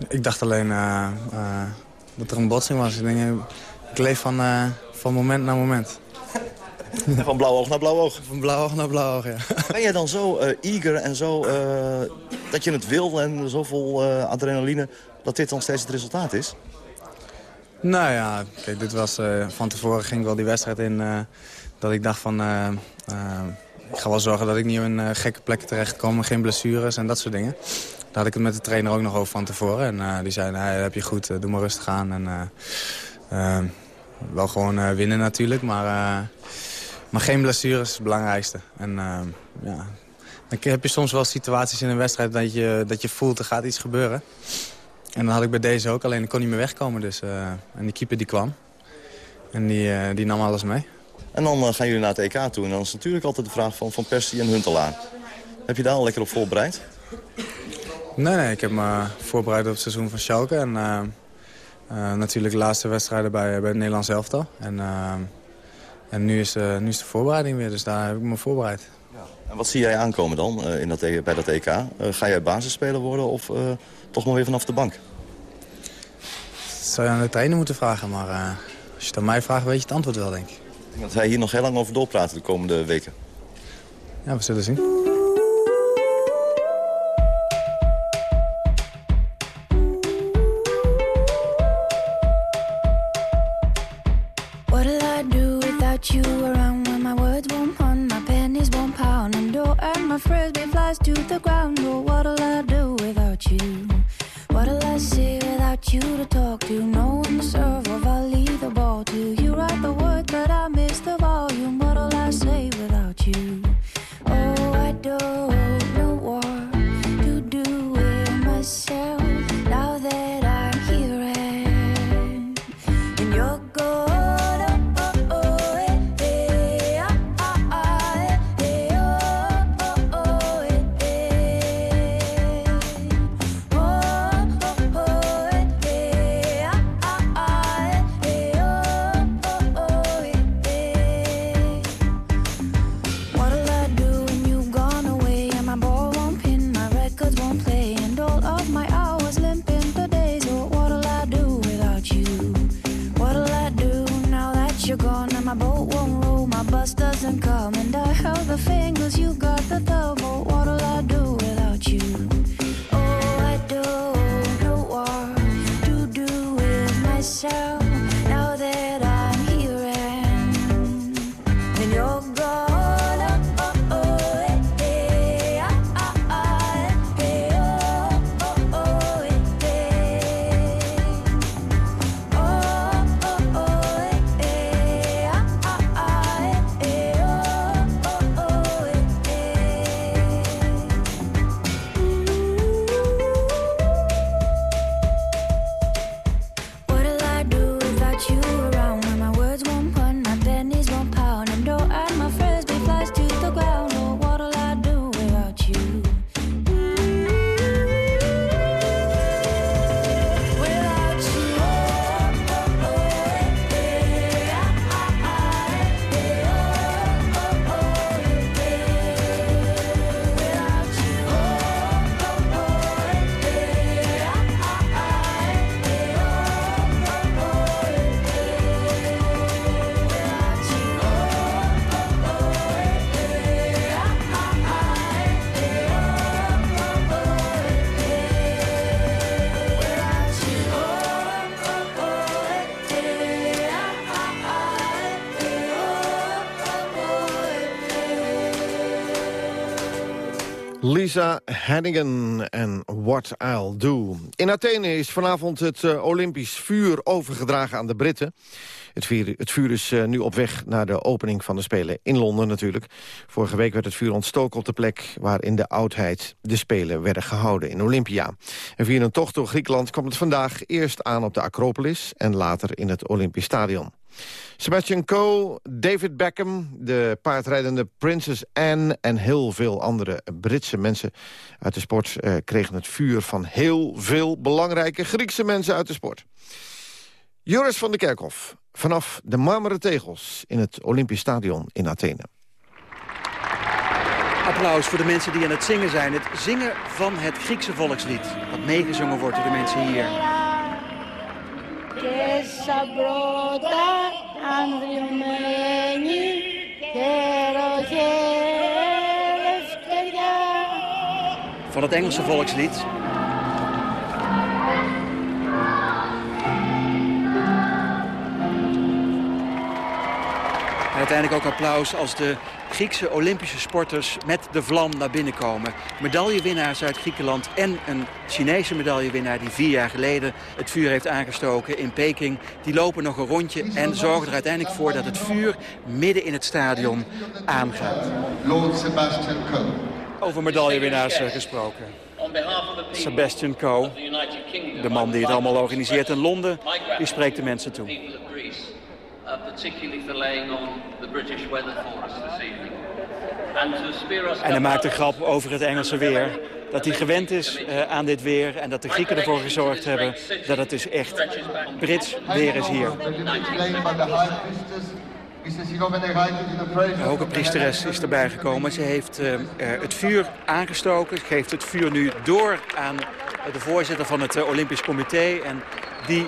Ik dacht alleen dat er een botsing was. Ik, denk, ik leef van, van moment naar moment. [LAUGHS] van blauw oog naar blauw oog? Van blauw oog naar blauw oog, ja. [LAUGHS] Ben jij dan zo eager en zo dat je het wil en zo vol adrenaline... dat dit dan steeds het resultaat is? Nou ja, kijk, dit was, uh, van tevoren ging ik wel die wedstrijd in uh, dat ik dacht van... Uh, ik ga wel zorgen dat ik niet in gekke plekken terecht kom, geen blessures en dat soort dingen. Daar had ik het met de trainer ook nog over van tevoren. En die zei, nou, dat heb je goed, doe maar rustig aan. En, wel gewoon winnen natuurlijk, maar, maar geen blessures is het belangrijkste. En ja, dan heb je soms wel situaties in een wedstrijd dat je, dat je voelt er gaat iets gebeuren. En dan had ik bij deze ook, alleen ik kon niet meer wegkomen. Dus, uh, en die keeper die kwam. En die, uh, die nam alles mee. En dan uh, gaan jullie naar het EK toe. En dan is natuurlijk altijd de vraag van, van Persie en Huntelaar. Heb je daar al lekker op voorbereid? Nee, nee. Ik heb me voorbereid op het seizoen van Schalke. En natuurlijk de laatste wedstrijden bij, bij het Nederlands elftal. En, en nu, is, nu is de voorbereiding weer, dus daar heb ik me voorbereid. Ja. En wat zie jij aankomen dan in dat, bij dat EK? ga jij basisspeler worden of toch maar weer vanaf de bank? Dat zou je aan de trainer moeten vragen, maar als je het aan mij vraagt, weet je het antwoord wel, denk ik. Ik denk dat wij hier nog heel lang over doorpraten de komende weken. Ja, we zullen zien. Hannigan en What I'll Do. In Athene is vanavond het uh, Olympisch vuur overgedragen aan de Britten. Het vuur, het vuur is uh, nu op weg naar de opening van de Spelen in Londen natuurlijk. Vorige week werd het vuur ontstoken op de plek waar in de oudheid de Spelen werden gehouden in Olympia. En via een tocht door Griekenland kwam het vandaag eerst aan op de Acropolis en later in het Olympisch Stadion. Sebastian Coe, David Beckham, de paardrijdende Princess Anne... en heel veel andere Britse mensen uit de sport... Eh, kregen het vuur van heel veel belangrijke Griekse mensen uit de sport. Joris van der Kerkhof, vanaf de marmeren tegels... in het Olympisch Stadion in Athene. Applaus voor de mensen die aan het zingen zijn. Het zingen van het Griekse volkslied. Dat meegezongen wordt door de mensen hier. και σαν πρώτα ανδρυμένη και ροχέλευτεριά. Van het Engelse volkslied Uiteindelijk ook applaus als de Griekse Olympische sporters met de vlam naar binnen komen. Medaillewinnaars uit Griekenland en een Chinese medaillewinnaar... die vier jaar geleden het vuur heeft aangestoken in Peking. Die lopen nog een rondje en zorgen er uiteindelijk voor dat het vuur midden in het stadion aangaat. Lord Sebastian Coe. Over medaillewinnaars eh, gesproken. Sebastian Coe, de man die het allemaal organiseert in Londen, die spreekt de mensen toe. Particularly for laying on the British weather for us this evening. En hij maakt een grap over het Engelse weer. Dat hij gewend is uh, aan dit weer en dat de Grieken ervoor gezorgd hebben dat het dus echt Brits weer is hier. De hoge priesteres is erbij gekomen. Ze heeft uh, het vuur aangestoken. Ze geeft het vuur nu door aan de voorzitter van het Olympisch Comité. En die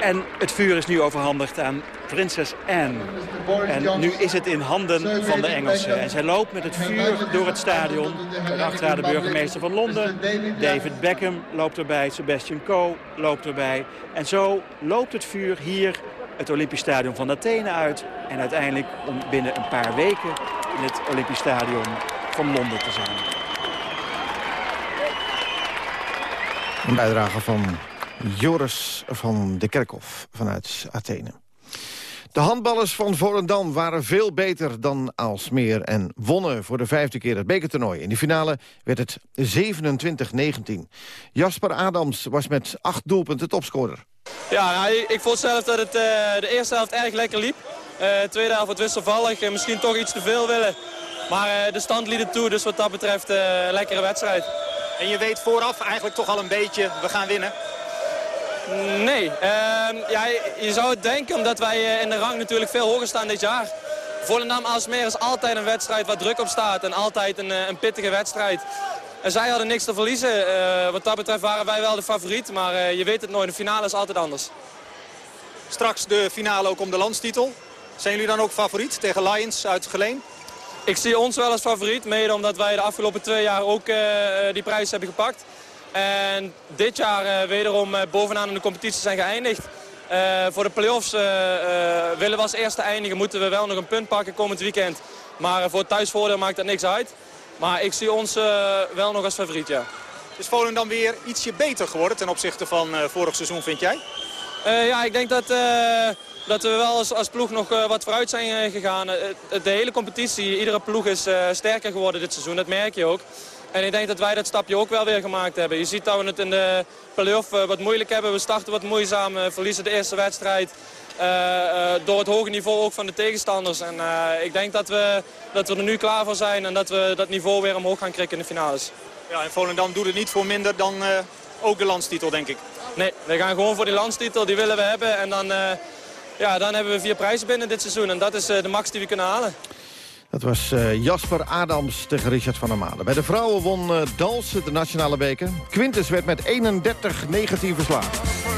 En het vuur is nu overhandigd aan prinses Anne. En nu is het in handen van de Engelsen. En zij loopt met het vuur door het stadion. Daarachter de burgemeester van Londen. David Beckham loopt erbij. Sebastian Coe loopt erbij. En zo loopt het vuur hier het Olympisch Stadion van Athene uit. En uiteindelijk om binnen een paar weken in het Olympisch Stadion van Londen te zijn. Een bijdrage van Joris van de Kerkhof vanuit Athene. De handballers van Volendam waren veel beter dan Aalsmeer... en wonnen voor de vijfde keer het bekertoernooi. In de finale werd het 27-19. Jasper Adams was met acht doelpunten topscorer. Ja, nou, ik vond zelf dat het uh, de eerste helft erg lekker liep. Uh, de tweede helft wat wisselvallig en misschien toch iets te veel willen. Maar uh, de stand liet het toe, dus wat dat betreft een lekkere wedstrijd. En je weet vooraf eigenlijk toch al een beetje, we gaan winnen? Nee. Uh, ja, je zou het denken omdat wij eh, in de rang natuurlijk veel hoger staan dit jaar. Volendam Aalsmeer is altijd een wedstrijd waar druk op staat. En altijd een, eh, een pittige wedstrijd. En zij hadden niks te verliezen. Uh, wat dat betreft waren wij wel de favoriet. Maar uh, je weet het nooit, de finale is altijd anders. Straks de finale ook om de landstitel. Zijn jullie dan ook favoriet tegen Lions uit Geleen? Ik zie ons wel als favoriet. Mede omdat wij de afgelopen twee jaar ook uh, die prijs hebben gepakt. En dit jaar uh, wederom uh, bovenaan in de competitie zijn geëindigd. Uh, voor de play-offs willen we als eerste eindigen. Moeten we wel nog een punt pakken komend weekend. Maar voor het thuisvoordeel maakt dat niks uit. Maar ik zie ons wel nog als favoriet, ja. Is Volendam weer ietsje beter geworden ten opzichte van vorig seizoen, vind jij? ja, ik denk dat, dat we wel als, als ploeg nog wat vooruit zijn gegaan. de hele competitie, iedere ploeg is sterker geworden dit seizoen. Dat merk je ook. En ik denk dat wij dat stapje ook wel weer gemaakt hebben. Je ziet dat we het in de play-off eh, wat moeilijk hebben. We starten wat moeizaam, eh, verliezen de eerste wedstrijd. Uh, door het hoge niveau ook van de tegenstanders. En ik denk dat we, dat we er nu klaar voor zijn en dat we dat niveau weer omhoog gaan krikken in de finales. Ja, en Volendam doet het niet voor minder dan ook de landstitel, denk ik. Nee, we gaan gewoon voor die landstitel, die willen we hebben. En dan, ja, dan hebben we vier prijzen binnen dit seizoen. En dat is de max die we kunnen halen. Dat was uh, Jasper Adams tegen Richard van der Made. Bij de vrouwen won uh, Dalsen de nationale beker. Quintus werd met 31-19 verslagen.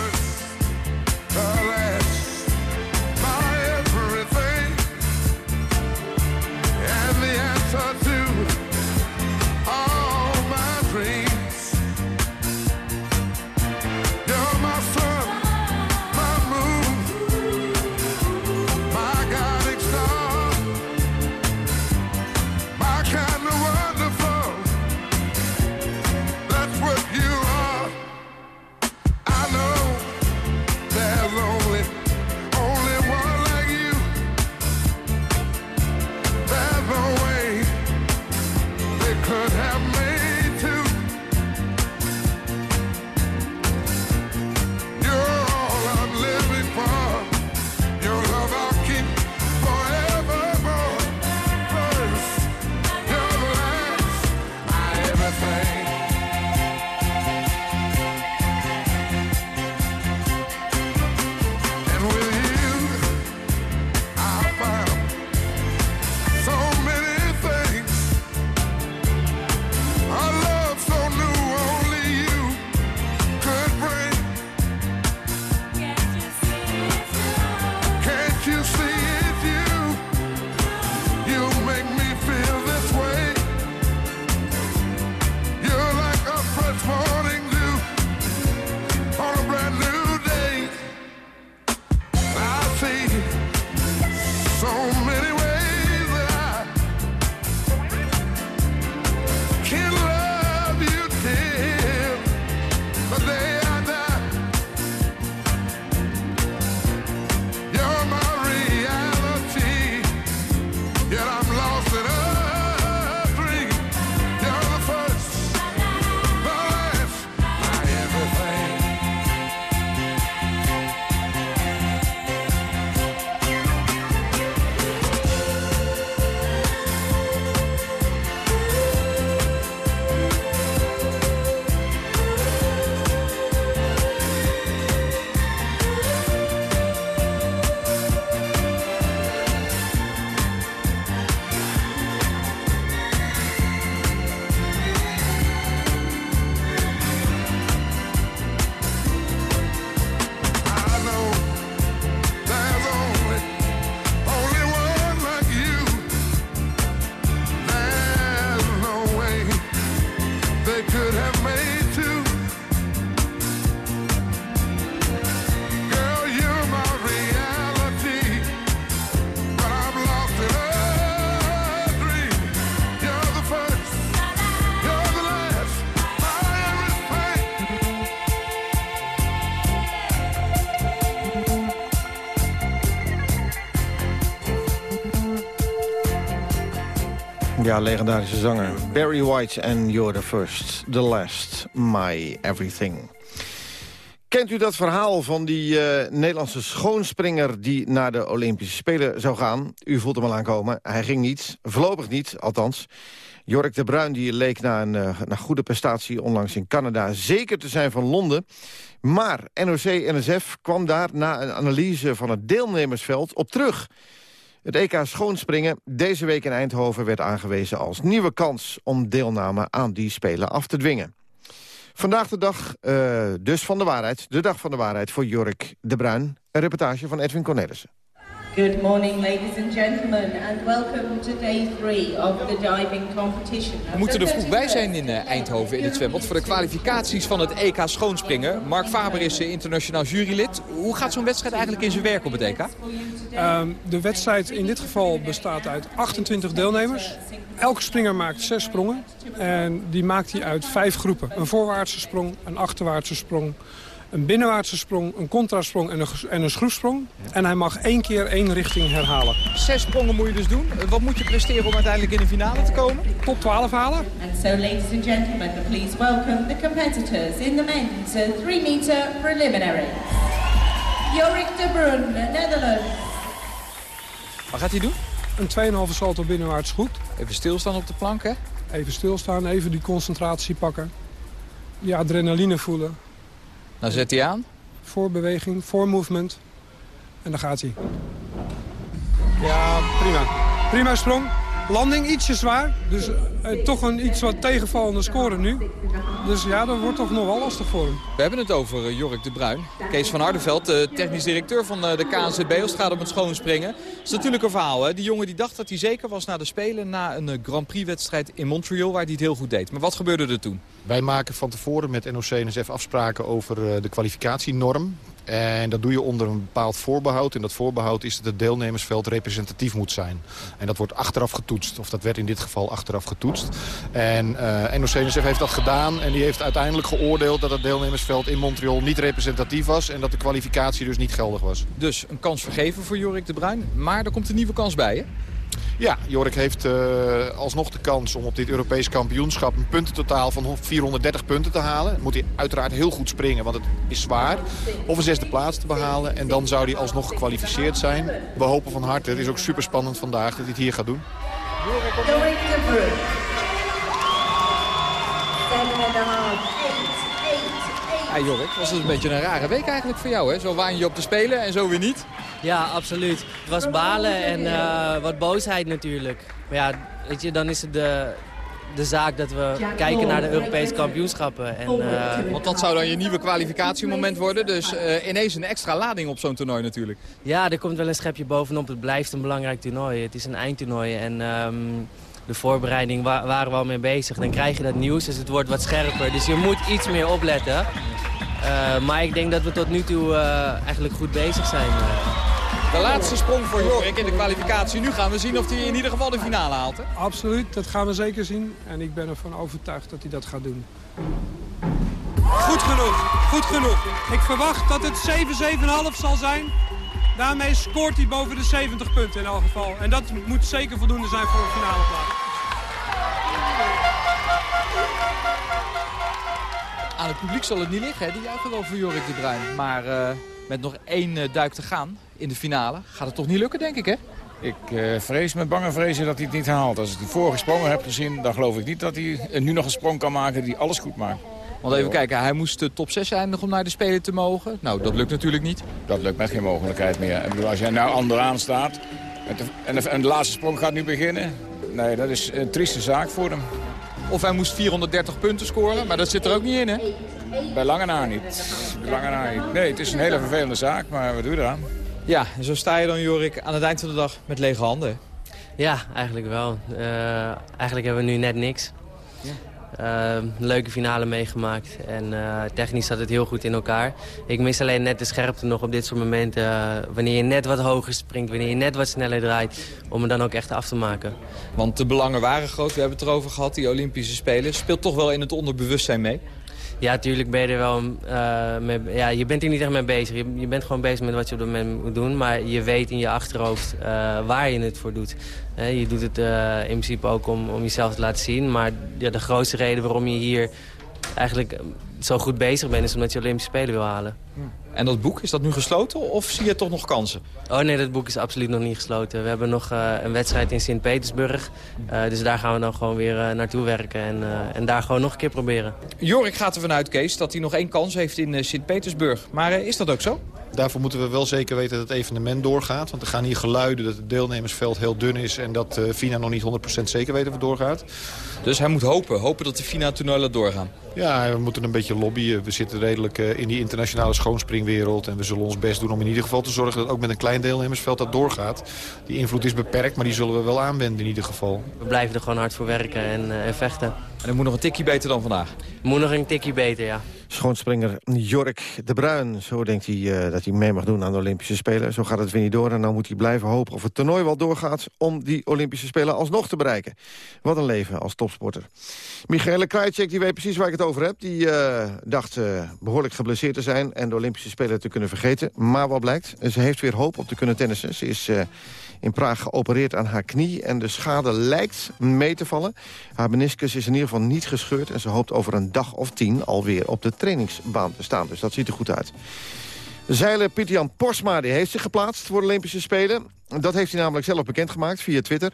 Ja, legendarische zanger. Barry White en You're the First, the Last, My Everything. Kent u dat verhaal van die eh, Nederlandse schoonspringer... die naar de Olympische Spelen zou gaan? U voelt hem al aankomen. Hij ging niet, voorlopig niet, althans. Jork de Bruin die leek na een uh, na goede prestatie onlangs in Canada... zeker te zijn van Londen. Maar NOC-NSF kwam daar na een analyse van het deelnemersveld op terug... Het EK Schoonspringen deze week in Eindhoven werd aangewezen als nieuwe kans om deelname aan die Spelen af te dwingen. Vandaag de dag uh, dus van de waarheid, de dag van de waarheid voor Jork de Bruin. Een reportage van Edwin Cornelissen. Good morning, ladies and gentlemen, and welcome to day three of the diving competition. We moeten er vroeg bij zijn in uh, Eindhoven in het zwembad voor de kwalificaties van het EK schoonspringen. Mark Faber is uh, internationaal jurylid. Hoe gaat zo'n wedstrijd eigenlijk in zijn werk op het EK? Um, de wedstrijd in dit geval bestaat uit 28 deelnemers. Elke springer maakt zes sprongen en die maakt hij uit vijf groepen. Een voorwaartse sprong, een achterwaartse sprong, een binnenwaartse sprong, een contrasprong en een, en een schroefsprong. En hij mag één keer één richting herhalen. Zes sprongen moet je dus doen. Wat moet je presteren om uiteindelijk in de finale te komen? Top 12 halen. And so, ladies and gentlemen, please welcome the competitors in the men's 3 meter preliminary. Jorik de Brun, Netherlands. Wat gaat hij doen? Een 2,5 salto binnenwaarts goed. Even stilstaan op de plank, hè? Even stilstaan, even die concentratie pakken. Die adrenaline voelen. Dan zet hij aan. Voorbeweging, voormovement. En dan gaat hij. Ja, prima. Prima sprong. Landing ietsje zwaar. Dus eh, toch een iets wat tegenvallende score nu. Dus ja, dat wordt toch nog wel lastig voor hem. We hebben het over uh, Jork de Bruin. Kees van Hardenveld, de technisch directeur van uh, de KNZB. Als het gaat om het schoonspringen. Dat is natuurlijk een verhaal. Hè? Die jongen die dacht dat hij zeker was na de Spelen... na een uh, Grand Prix wedstrijd in Montreal waar hij het heel goed deed. Maar wat gebeurde er toen? Wij maken van tevoren met NOC-NSF afspraken over de kwalificatienorm. En dat doe je onder een bepaald voorbehoud. En dat voorbehoud is dat het deelnemersveld representatief moet zijn. En dat wordt achteraf getoetst. Of dat werd in dit geval achteraf getoetst. En uh, NOC-NSF heeft dat gedaan. En die heeft uiteindelijk geoordeeld dat het deelnemersveld in Montreal niet representatief was. En dat de kwalificatie dus niet geldig was. Dus een kans vergeven voor Jorik de Bruin. Maar er komt een nieuwe kans bij, hè? Ja, Jorik heeft uh, alsnog de kans om op dit Europees kampioenschap... een puntentotaal van 430 punten te halen. Moet hij uiteraard heel goed springen, want het is zwaar. Of een zesde plaats te behalen. En dan zou hij alsnog gekwalificeerd zijn. We hopen van harte. Het is ook super spannend vandaag dat hij het hier gaat doen. Jorik de. Ja, Jorik, was het een beetje een rare week eigenlijk voor jou, hè? Zo waan je op te spelen en zo weer niet. Ja, absoluut. Het was balen en uh, wat boosheid natuurlijk. Maar ja, weet je, dan is het de, de zaak dat we kijken naar de Europese kampioenschappen. En, uh, Want dat zou dan je nieuwe kwalificatiemoment worden. Dus uh, ineens een extra lading op zo'n toernooi natuurlijk. Ja, er komt wel een schepje bovenop. Het blijft een belangrijk toernooi. Het is een eindtoernooi en... Um, de voorbereiding wa waren we al mee bezig. Dan krijg je dat nieuws, dus het wordt wat scherper. Dus je moet iets meer opletten. Uh, maar ik denk dat we tot nu toe eigenlijk goed bezig zijn. De laatste sprong voor Jorik in de kwalificatie. Nu gaan we zien of hij in ieder geval de finale haalt. Hè? Absoluut, dat gaan we zeker zien. En ik ben ervan overtuigd dat hij dat gaat doen. Goed genoeg, goed genoeg. Ik verwacht dat het 7-7,5 zal zijn. Daarmee scoort hij boven de 70 punten in elk geval. En dat moet zeker voldoende zijn voor een finale plaats. Aan het publiek zal het niet liggen, hè? die juichen wel voor Jorik de Bruin. Maar uh, met nog één uh, duik te gaan in de finale gaat het toch niet lukken, denk ik, hè? Ik uh, vrees met bange vrezen dat hij het niet haalt. Als ik die vorige sprongen heb gezien, dan geloof ik niet dat hij nu nog een sprong kan maken die alles goed maakt. Want even kijken, hij moest de top 6 eindigen om naar de Spelen te mogen. Nou, dat lukt natuurlijk niet. Dat lukt met geen mogelijkheid meer. Ik bedoel, als jij nou onderaan staat en de, en de laatste sprong gaat nu beginnen... Nee, dat is een trieste zaak voor hem. Of hij moest 430 punten scoren, maar dat zit er ook niet in, hè? Bij lange na niet. Bij lange na niet. Nee, het is een hele vervelende zaak, maar wat doe je eraan? Ja, en zo sta je dan, Jorik, aan het eind van de dag met lege handen. Ja, eigenlijk wel. Uh, eigenlijk hebben we nu net niks. Ja. Uh, leuke finale meegemaakt. En uh, technisch zat het heel goed in elkaar. Ik mis alleen net de scherpte nog op dit soort momenten. Uh, wanneer je net wat hoger springt, wanneer je net wat sneller draait. Om het dan ook echt af te maken. Want de belangen waren groot. We hebben het erover gehad, die Olympische Spelen. Speelt toch wel in het onderbewustzijn mee? Ja, tuurlijk ben je er wel uh, mee... Ja, je bent er niet echt mee bezig. Je, bent gewoon bezig met wat je op dat moment moet doen. Maar je weet in je achterhoofd uh, waar je het voor doet. je doet het uh, in principe ook om, om jezelf te laten zien. Maar ja, de grootste reden waarom je hier eigenlijk zo goed bezig bent... is omdat je Olympische Spelen wil halen. En dat boek, is dat nu gesloten of zie je toch nog kansen? Oh nee, dat boek is absoluut nog niet gesloten. We hebben nog uh, een wedstrijd in Sint-Petersburg. Uh, dus daar gaan we dan gewoon weer uh, naartoe werken en, en daar gewoon nog een keer proberen. Jorik gaat ervan uit, Kees, dat hij nog één kans heeft in Sint-Petersburg. Maar is dat ook zo? Daarvoor moeten we wel zeker weten dat het evenement doorgaat. Want er gaan hier geluiden dat het deelnemersveld heel dun is... en dat uh, FINA nog niet 100% zeker weet of het doorgaat. Dus hij moet hopen, hopen dat de FINA-toernooi laat doorgaan? Ja, we moeten een beetje lobbyen. We zitten redelijk uh, in die internationale schoonspringwereld... en we zullen ons best doen om in ieder geval te zorgen... dat ook met een klein deelnemersveld dat doorgaat. Die invloed is beperkt, maar die zullen we wel aanwenden in ieder geval. We blijven er gewoon hard voor werken en, uh, en vechten. En er moet nog een tikje beter dan vandaag? Moet nog een tikje beter, ja. Schoonspringer Jork de Bruin. Zo denkt hij uh, dat hij mee mag doen aan de Olympische Spelen. Zo gaat het weer niet door en dan moet hij blijven hopen of het toernooi wel doorgaat... om die Olympische Spelen alsnog te bereiken. Wat een leven als topsporter. Michele Krajcek, die weet precies waar ik het over heb. Die uh, dacht uh, behoorlijk geblesseerd te zijn en de Olympische Spelen te kunnen vergeten. Maar wat blijkt, ze heeft weer hoop op te kunnen tennissen. Ze is in Praag geopereerd aan haar knie en de schade lijkt mee te vallen. Haar meniscus is in ieder geval niet gescheurd... en ze hoopt over een dag of tien alweer op de trainingsbaan te staan. Dus dat ziet er goed uit. Zeiler Pieter-Jan Porsma die heeft zich geplaatst voor de Olympische Spelen. Dat heeft hij namelijk zelf bekendgemaakt via Twitter.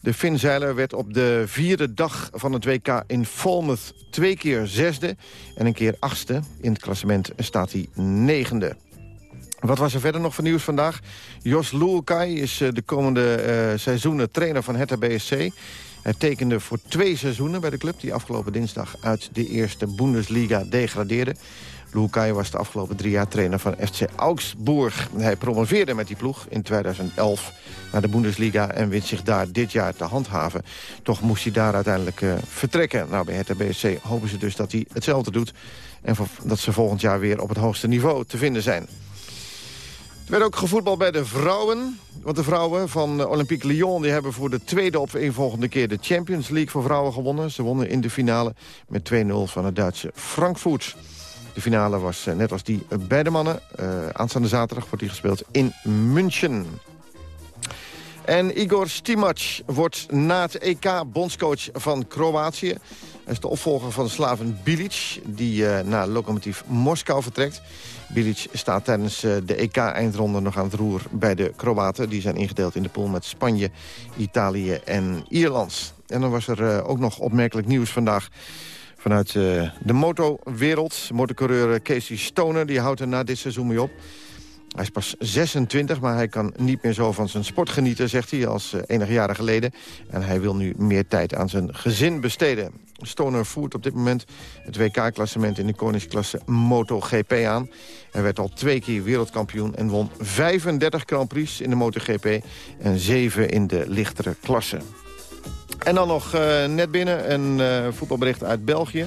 De Finzeiler werd op de vierde dag van het WK in Falmouth twee keer zesde en een keer achtste. In het klassement staat hij negende. Wat was er verder nog van nieuws vandaag? Jos Luukai is eh, de komende uh, seizoenen trainer van Hertha BSC. Hij tekende voor twee seizoenen bij de club... die afgelopen dinsdag uit de eerste Bundesliga degradeerde. Luukai was de afgelopen drie jaar trainer van FC Augsburg. Hij promoveerde met die ploeg in 2011 naar de Bundesliga... en wint zich daar dit jaar te handhaven. Toch moest hij daar uiteindelijk uh, vertrekken. Nou, bij Hertha BSC hopen ze dus dat hij hetzelfde doet... en dat ze volgend jaar weer op het hoogste niveau te vinden zijn. Er werd ook gevoetbal bij de vrouwen. Want de vrouwen van Olympique Lyon die hebben voor de tweede op volgende keer de Champions League voor vrouwen gewonnen. Ze wonnen in de finale met 2-0 van het Duitse Frankfurt. De finale was eh, net als die bij de mannen. Uh, aanstaande zaterdag wordt die gespeeld in München. En Igor Stimac wordt na het EK bondscoach van Kroatië. Hij is de opvolger van Slaven Bilic, die uh, naar locomotief Moskou vertrekt. Bilic staat tijdens uh, de EK-eindronde nog aan het roer bij de Kroaten. Die zijn ingedeeld in de pool met Spanje, Italië en Ierland. En dan was er uh, ook nog opmerkelijk nieuws vandaag vanuit de motowereld. Motorcoureur Casey Stoner die houdt er na dit seizoen mee op. Hij is pas 26, maar hij kan niet meer zo van zijn sport genieten, zegt hij, als uh, enige jaren geleden. En hij wil nu meer tijd aan zijn gezin besteden. Stoner voert op dit moment het WK-klassement in de koningsklasse MotoGP aan. Hij werd al twee keer wereldkampioen en won 35 Grand Prix in de MotoGP... en 7 in de lichtere klasse. En dan nog uh, net binnen een uh, voetbalbericht uit België.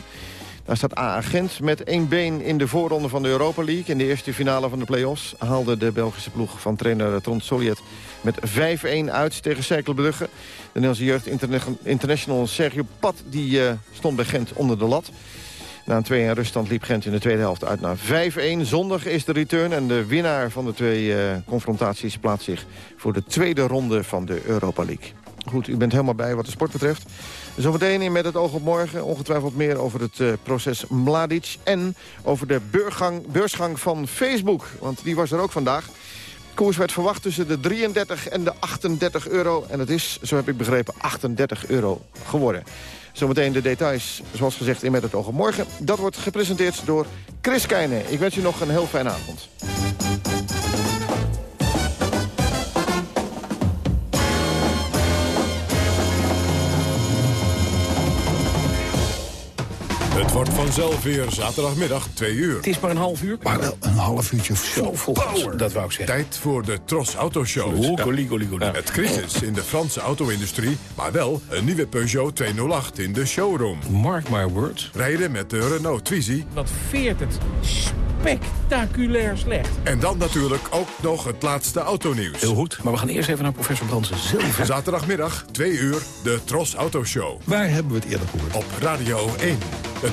Daar staat A. Gent met één been in de voorronde van de Europa League. In de eerste finale van de play-offs haalde de Belgische ploeg van trainer Trond Soliet met 5-1 uit tegen Cercle Brugge. De Nederlandse jeugd international Sergio Pat die, uh, stond bij Gent onder de lat. Na een 2-1 ruststand liep Gent in de tweede helft uit naar 5-1. Zondag is de return en de winnaar van de twee uh, confrontaties plaatst zich voor de tweede ronde van de Europa League. Goed, u bent helemaal bij wat de sport betreft. Zometeen in Met het oog op morgen ongetwijfeld meer over het uh, proces Mladic... en over de beurgang, beursgang van Facebook, want die was er ook vandaag. Koers werd verwacht tussen de 33 en de 38 euro. En het is, zo heb ik begrepen, 38 euro geworden. Zometeen de details, zoals gezegd, in Met het oog op morgen. Dat wordt gepresenteerd door Chris Keijnen. Ik wens u nog een heel fijne avond. Het wordt vanzelf weer zaterdagmiddag 2 uur. Het is maar een half uur. Maar wel een half uurtje of zo. Vol power. Dat wou ik zeggen. Tijd voor de Tros Autoshow. Oh, goli, goli, goli. Het crisis in de Franse auto-industrie. Maar wel een nieuwe Peugeot 208 in de showroom. Mark my words. Rijden met de Renault Twizy. Wat veert het spectaculair slecht. En dan natuurlijk ook nog het laatste autonieuws. Heel goed, maar we gaan eerst even naar professor Bransen zelf. Zaterdagmiddag, 2 uur, de Tros Autoshow. Waar hebben we het eerder gehoord? Op Radio 1. Het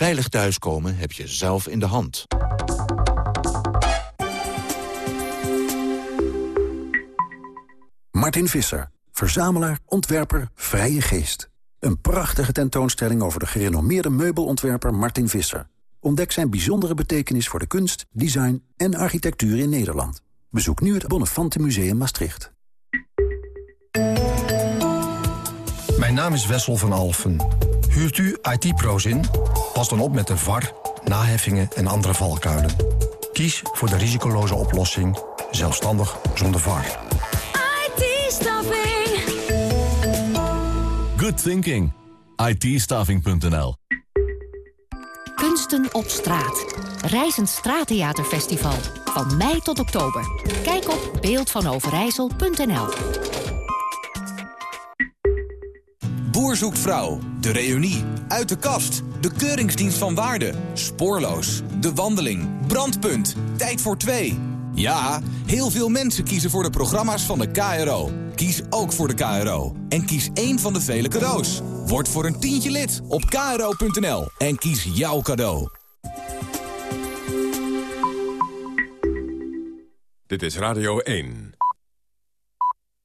Veilig thuiskomen heb je zelf in de hand. Martin Visser, verzamelaar, ontwerper, vrije geest. Een prachtige tentoonstelling over de gerenommeerde meubelontwerper Martin Visser. Ontdek zijn bijzondere betekenis voor de kunst, design en architectuur in Nederland. Bezoek nu het Bonnefante Museum Maastricht. Mijn naam is Wessel van Alfen. Huurt u IT-pro's in? Pas dan op met de VAR, naheffingen en andere valkuilen. Kies voor de risicoloze oplossing, zelfstandig zonder VAR. IT-staffing. Good thinking. itstaffing.nl Kunsten op straat. Reizend Straattheaterfestival. Van mei tot oktober. Kijk op beeldvanoverijssel.nl Boer zoekt vrouw, de reunie, uit de kast, de keuringsdienst van waarde, spoorloos, de wandeling, brandpunt, tijd voor twee. Ja, heel veel mensen kiezen voor de programma's van de KRO. Kies ook voor de KRO en kies één van de vele cadeaus. Word voor een tientje lid op kro.nl en kies jouw cadeau. Dit is Radio 1.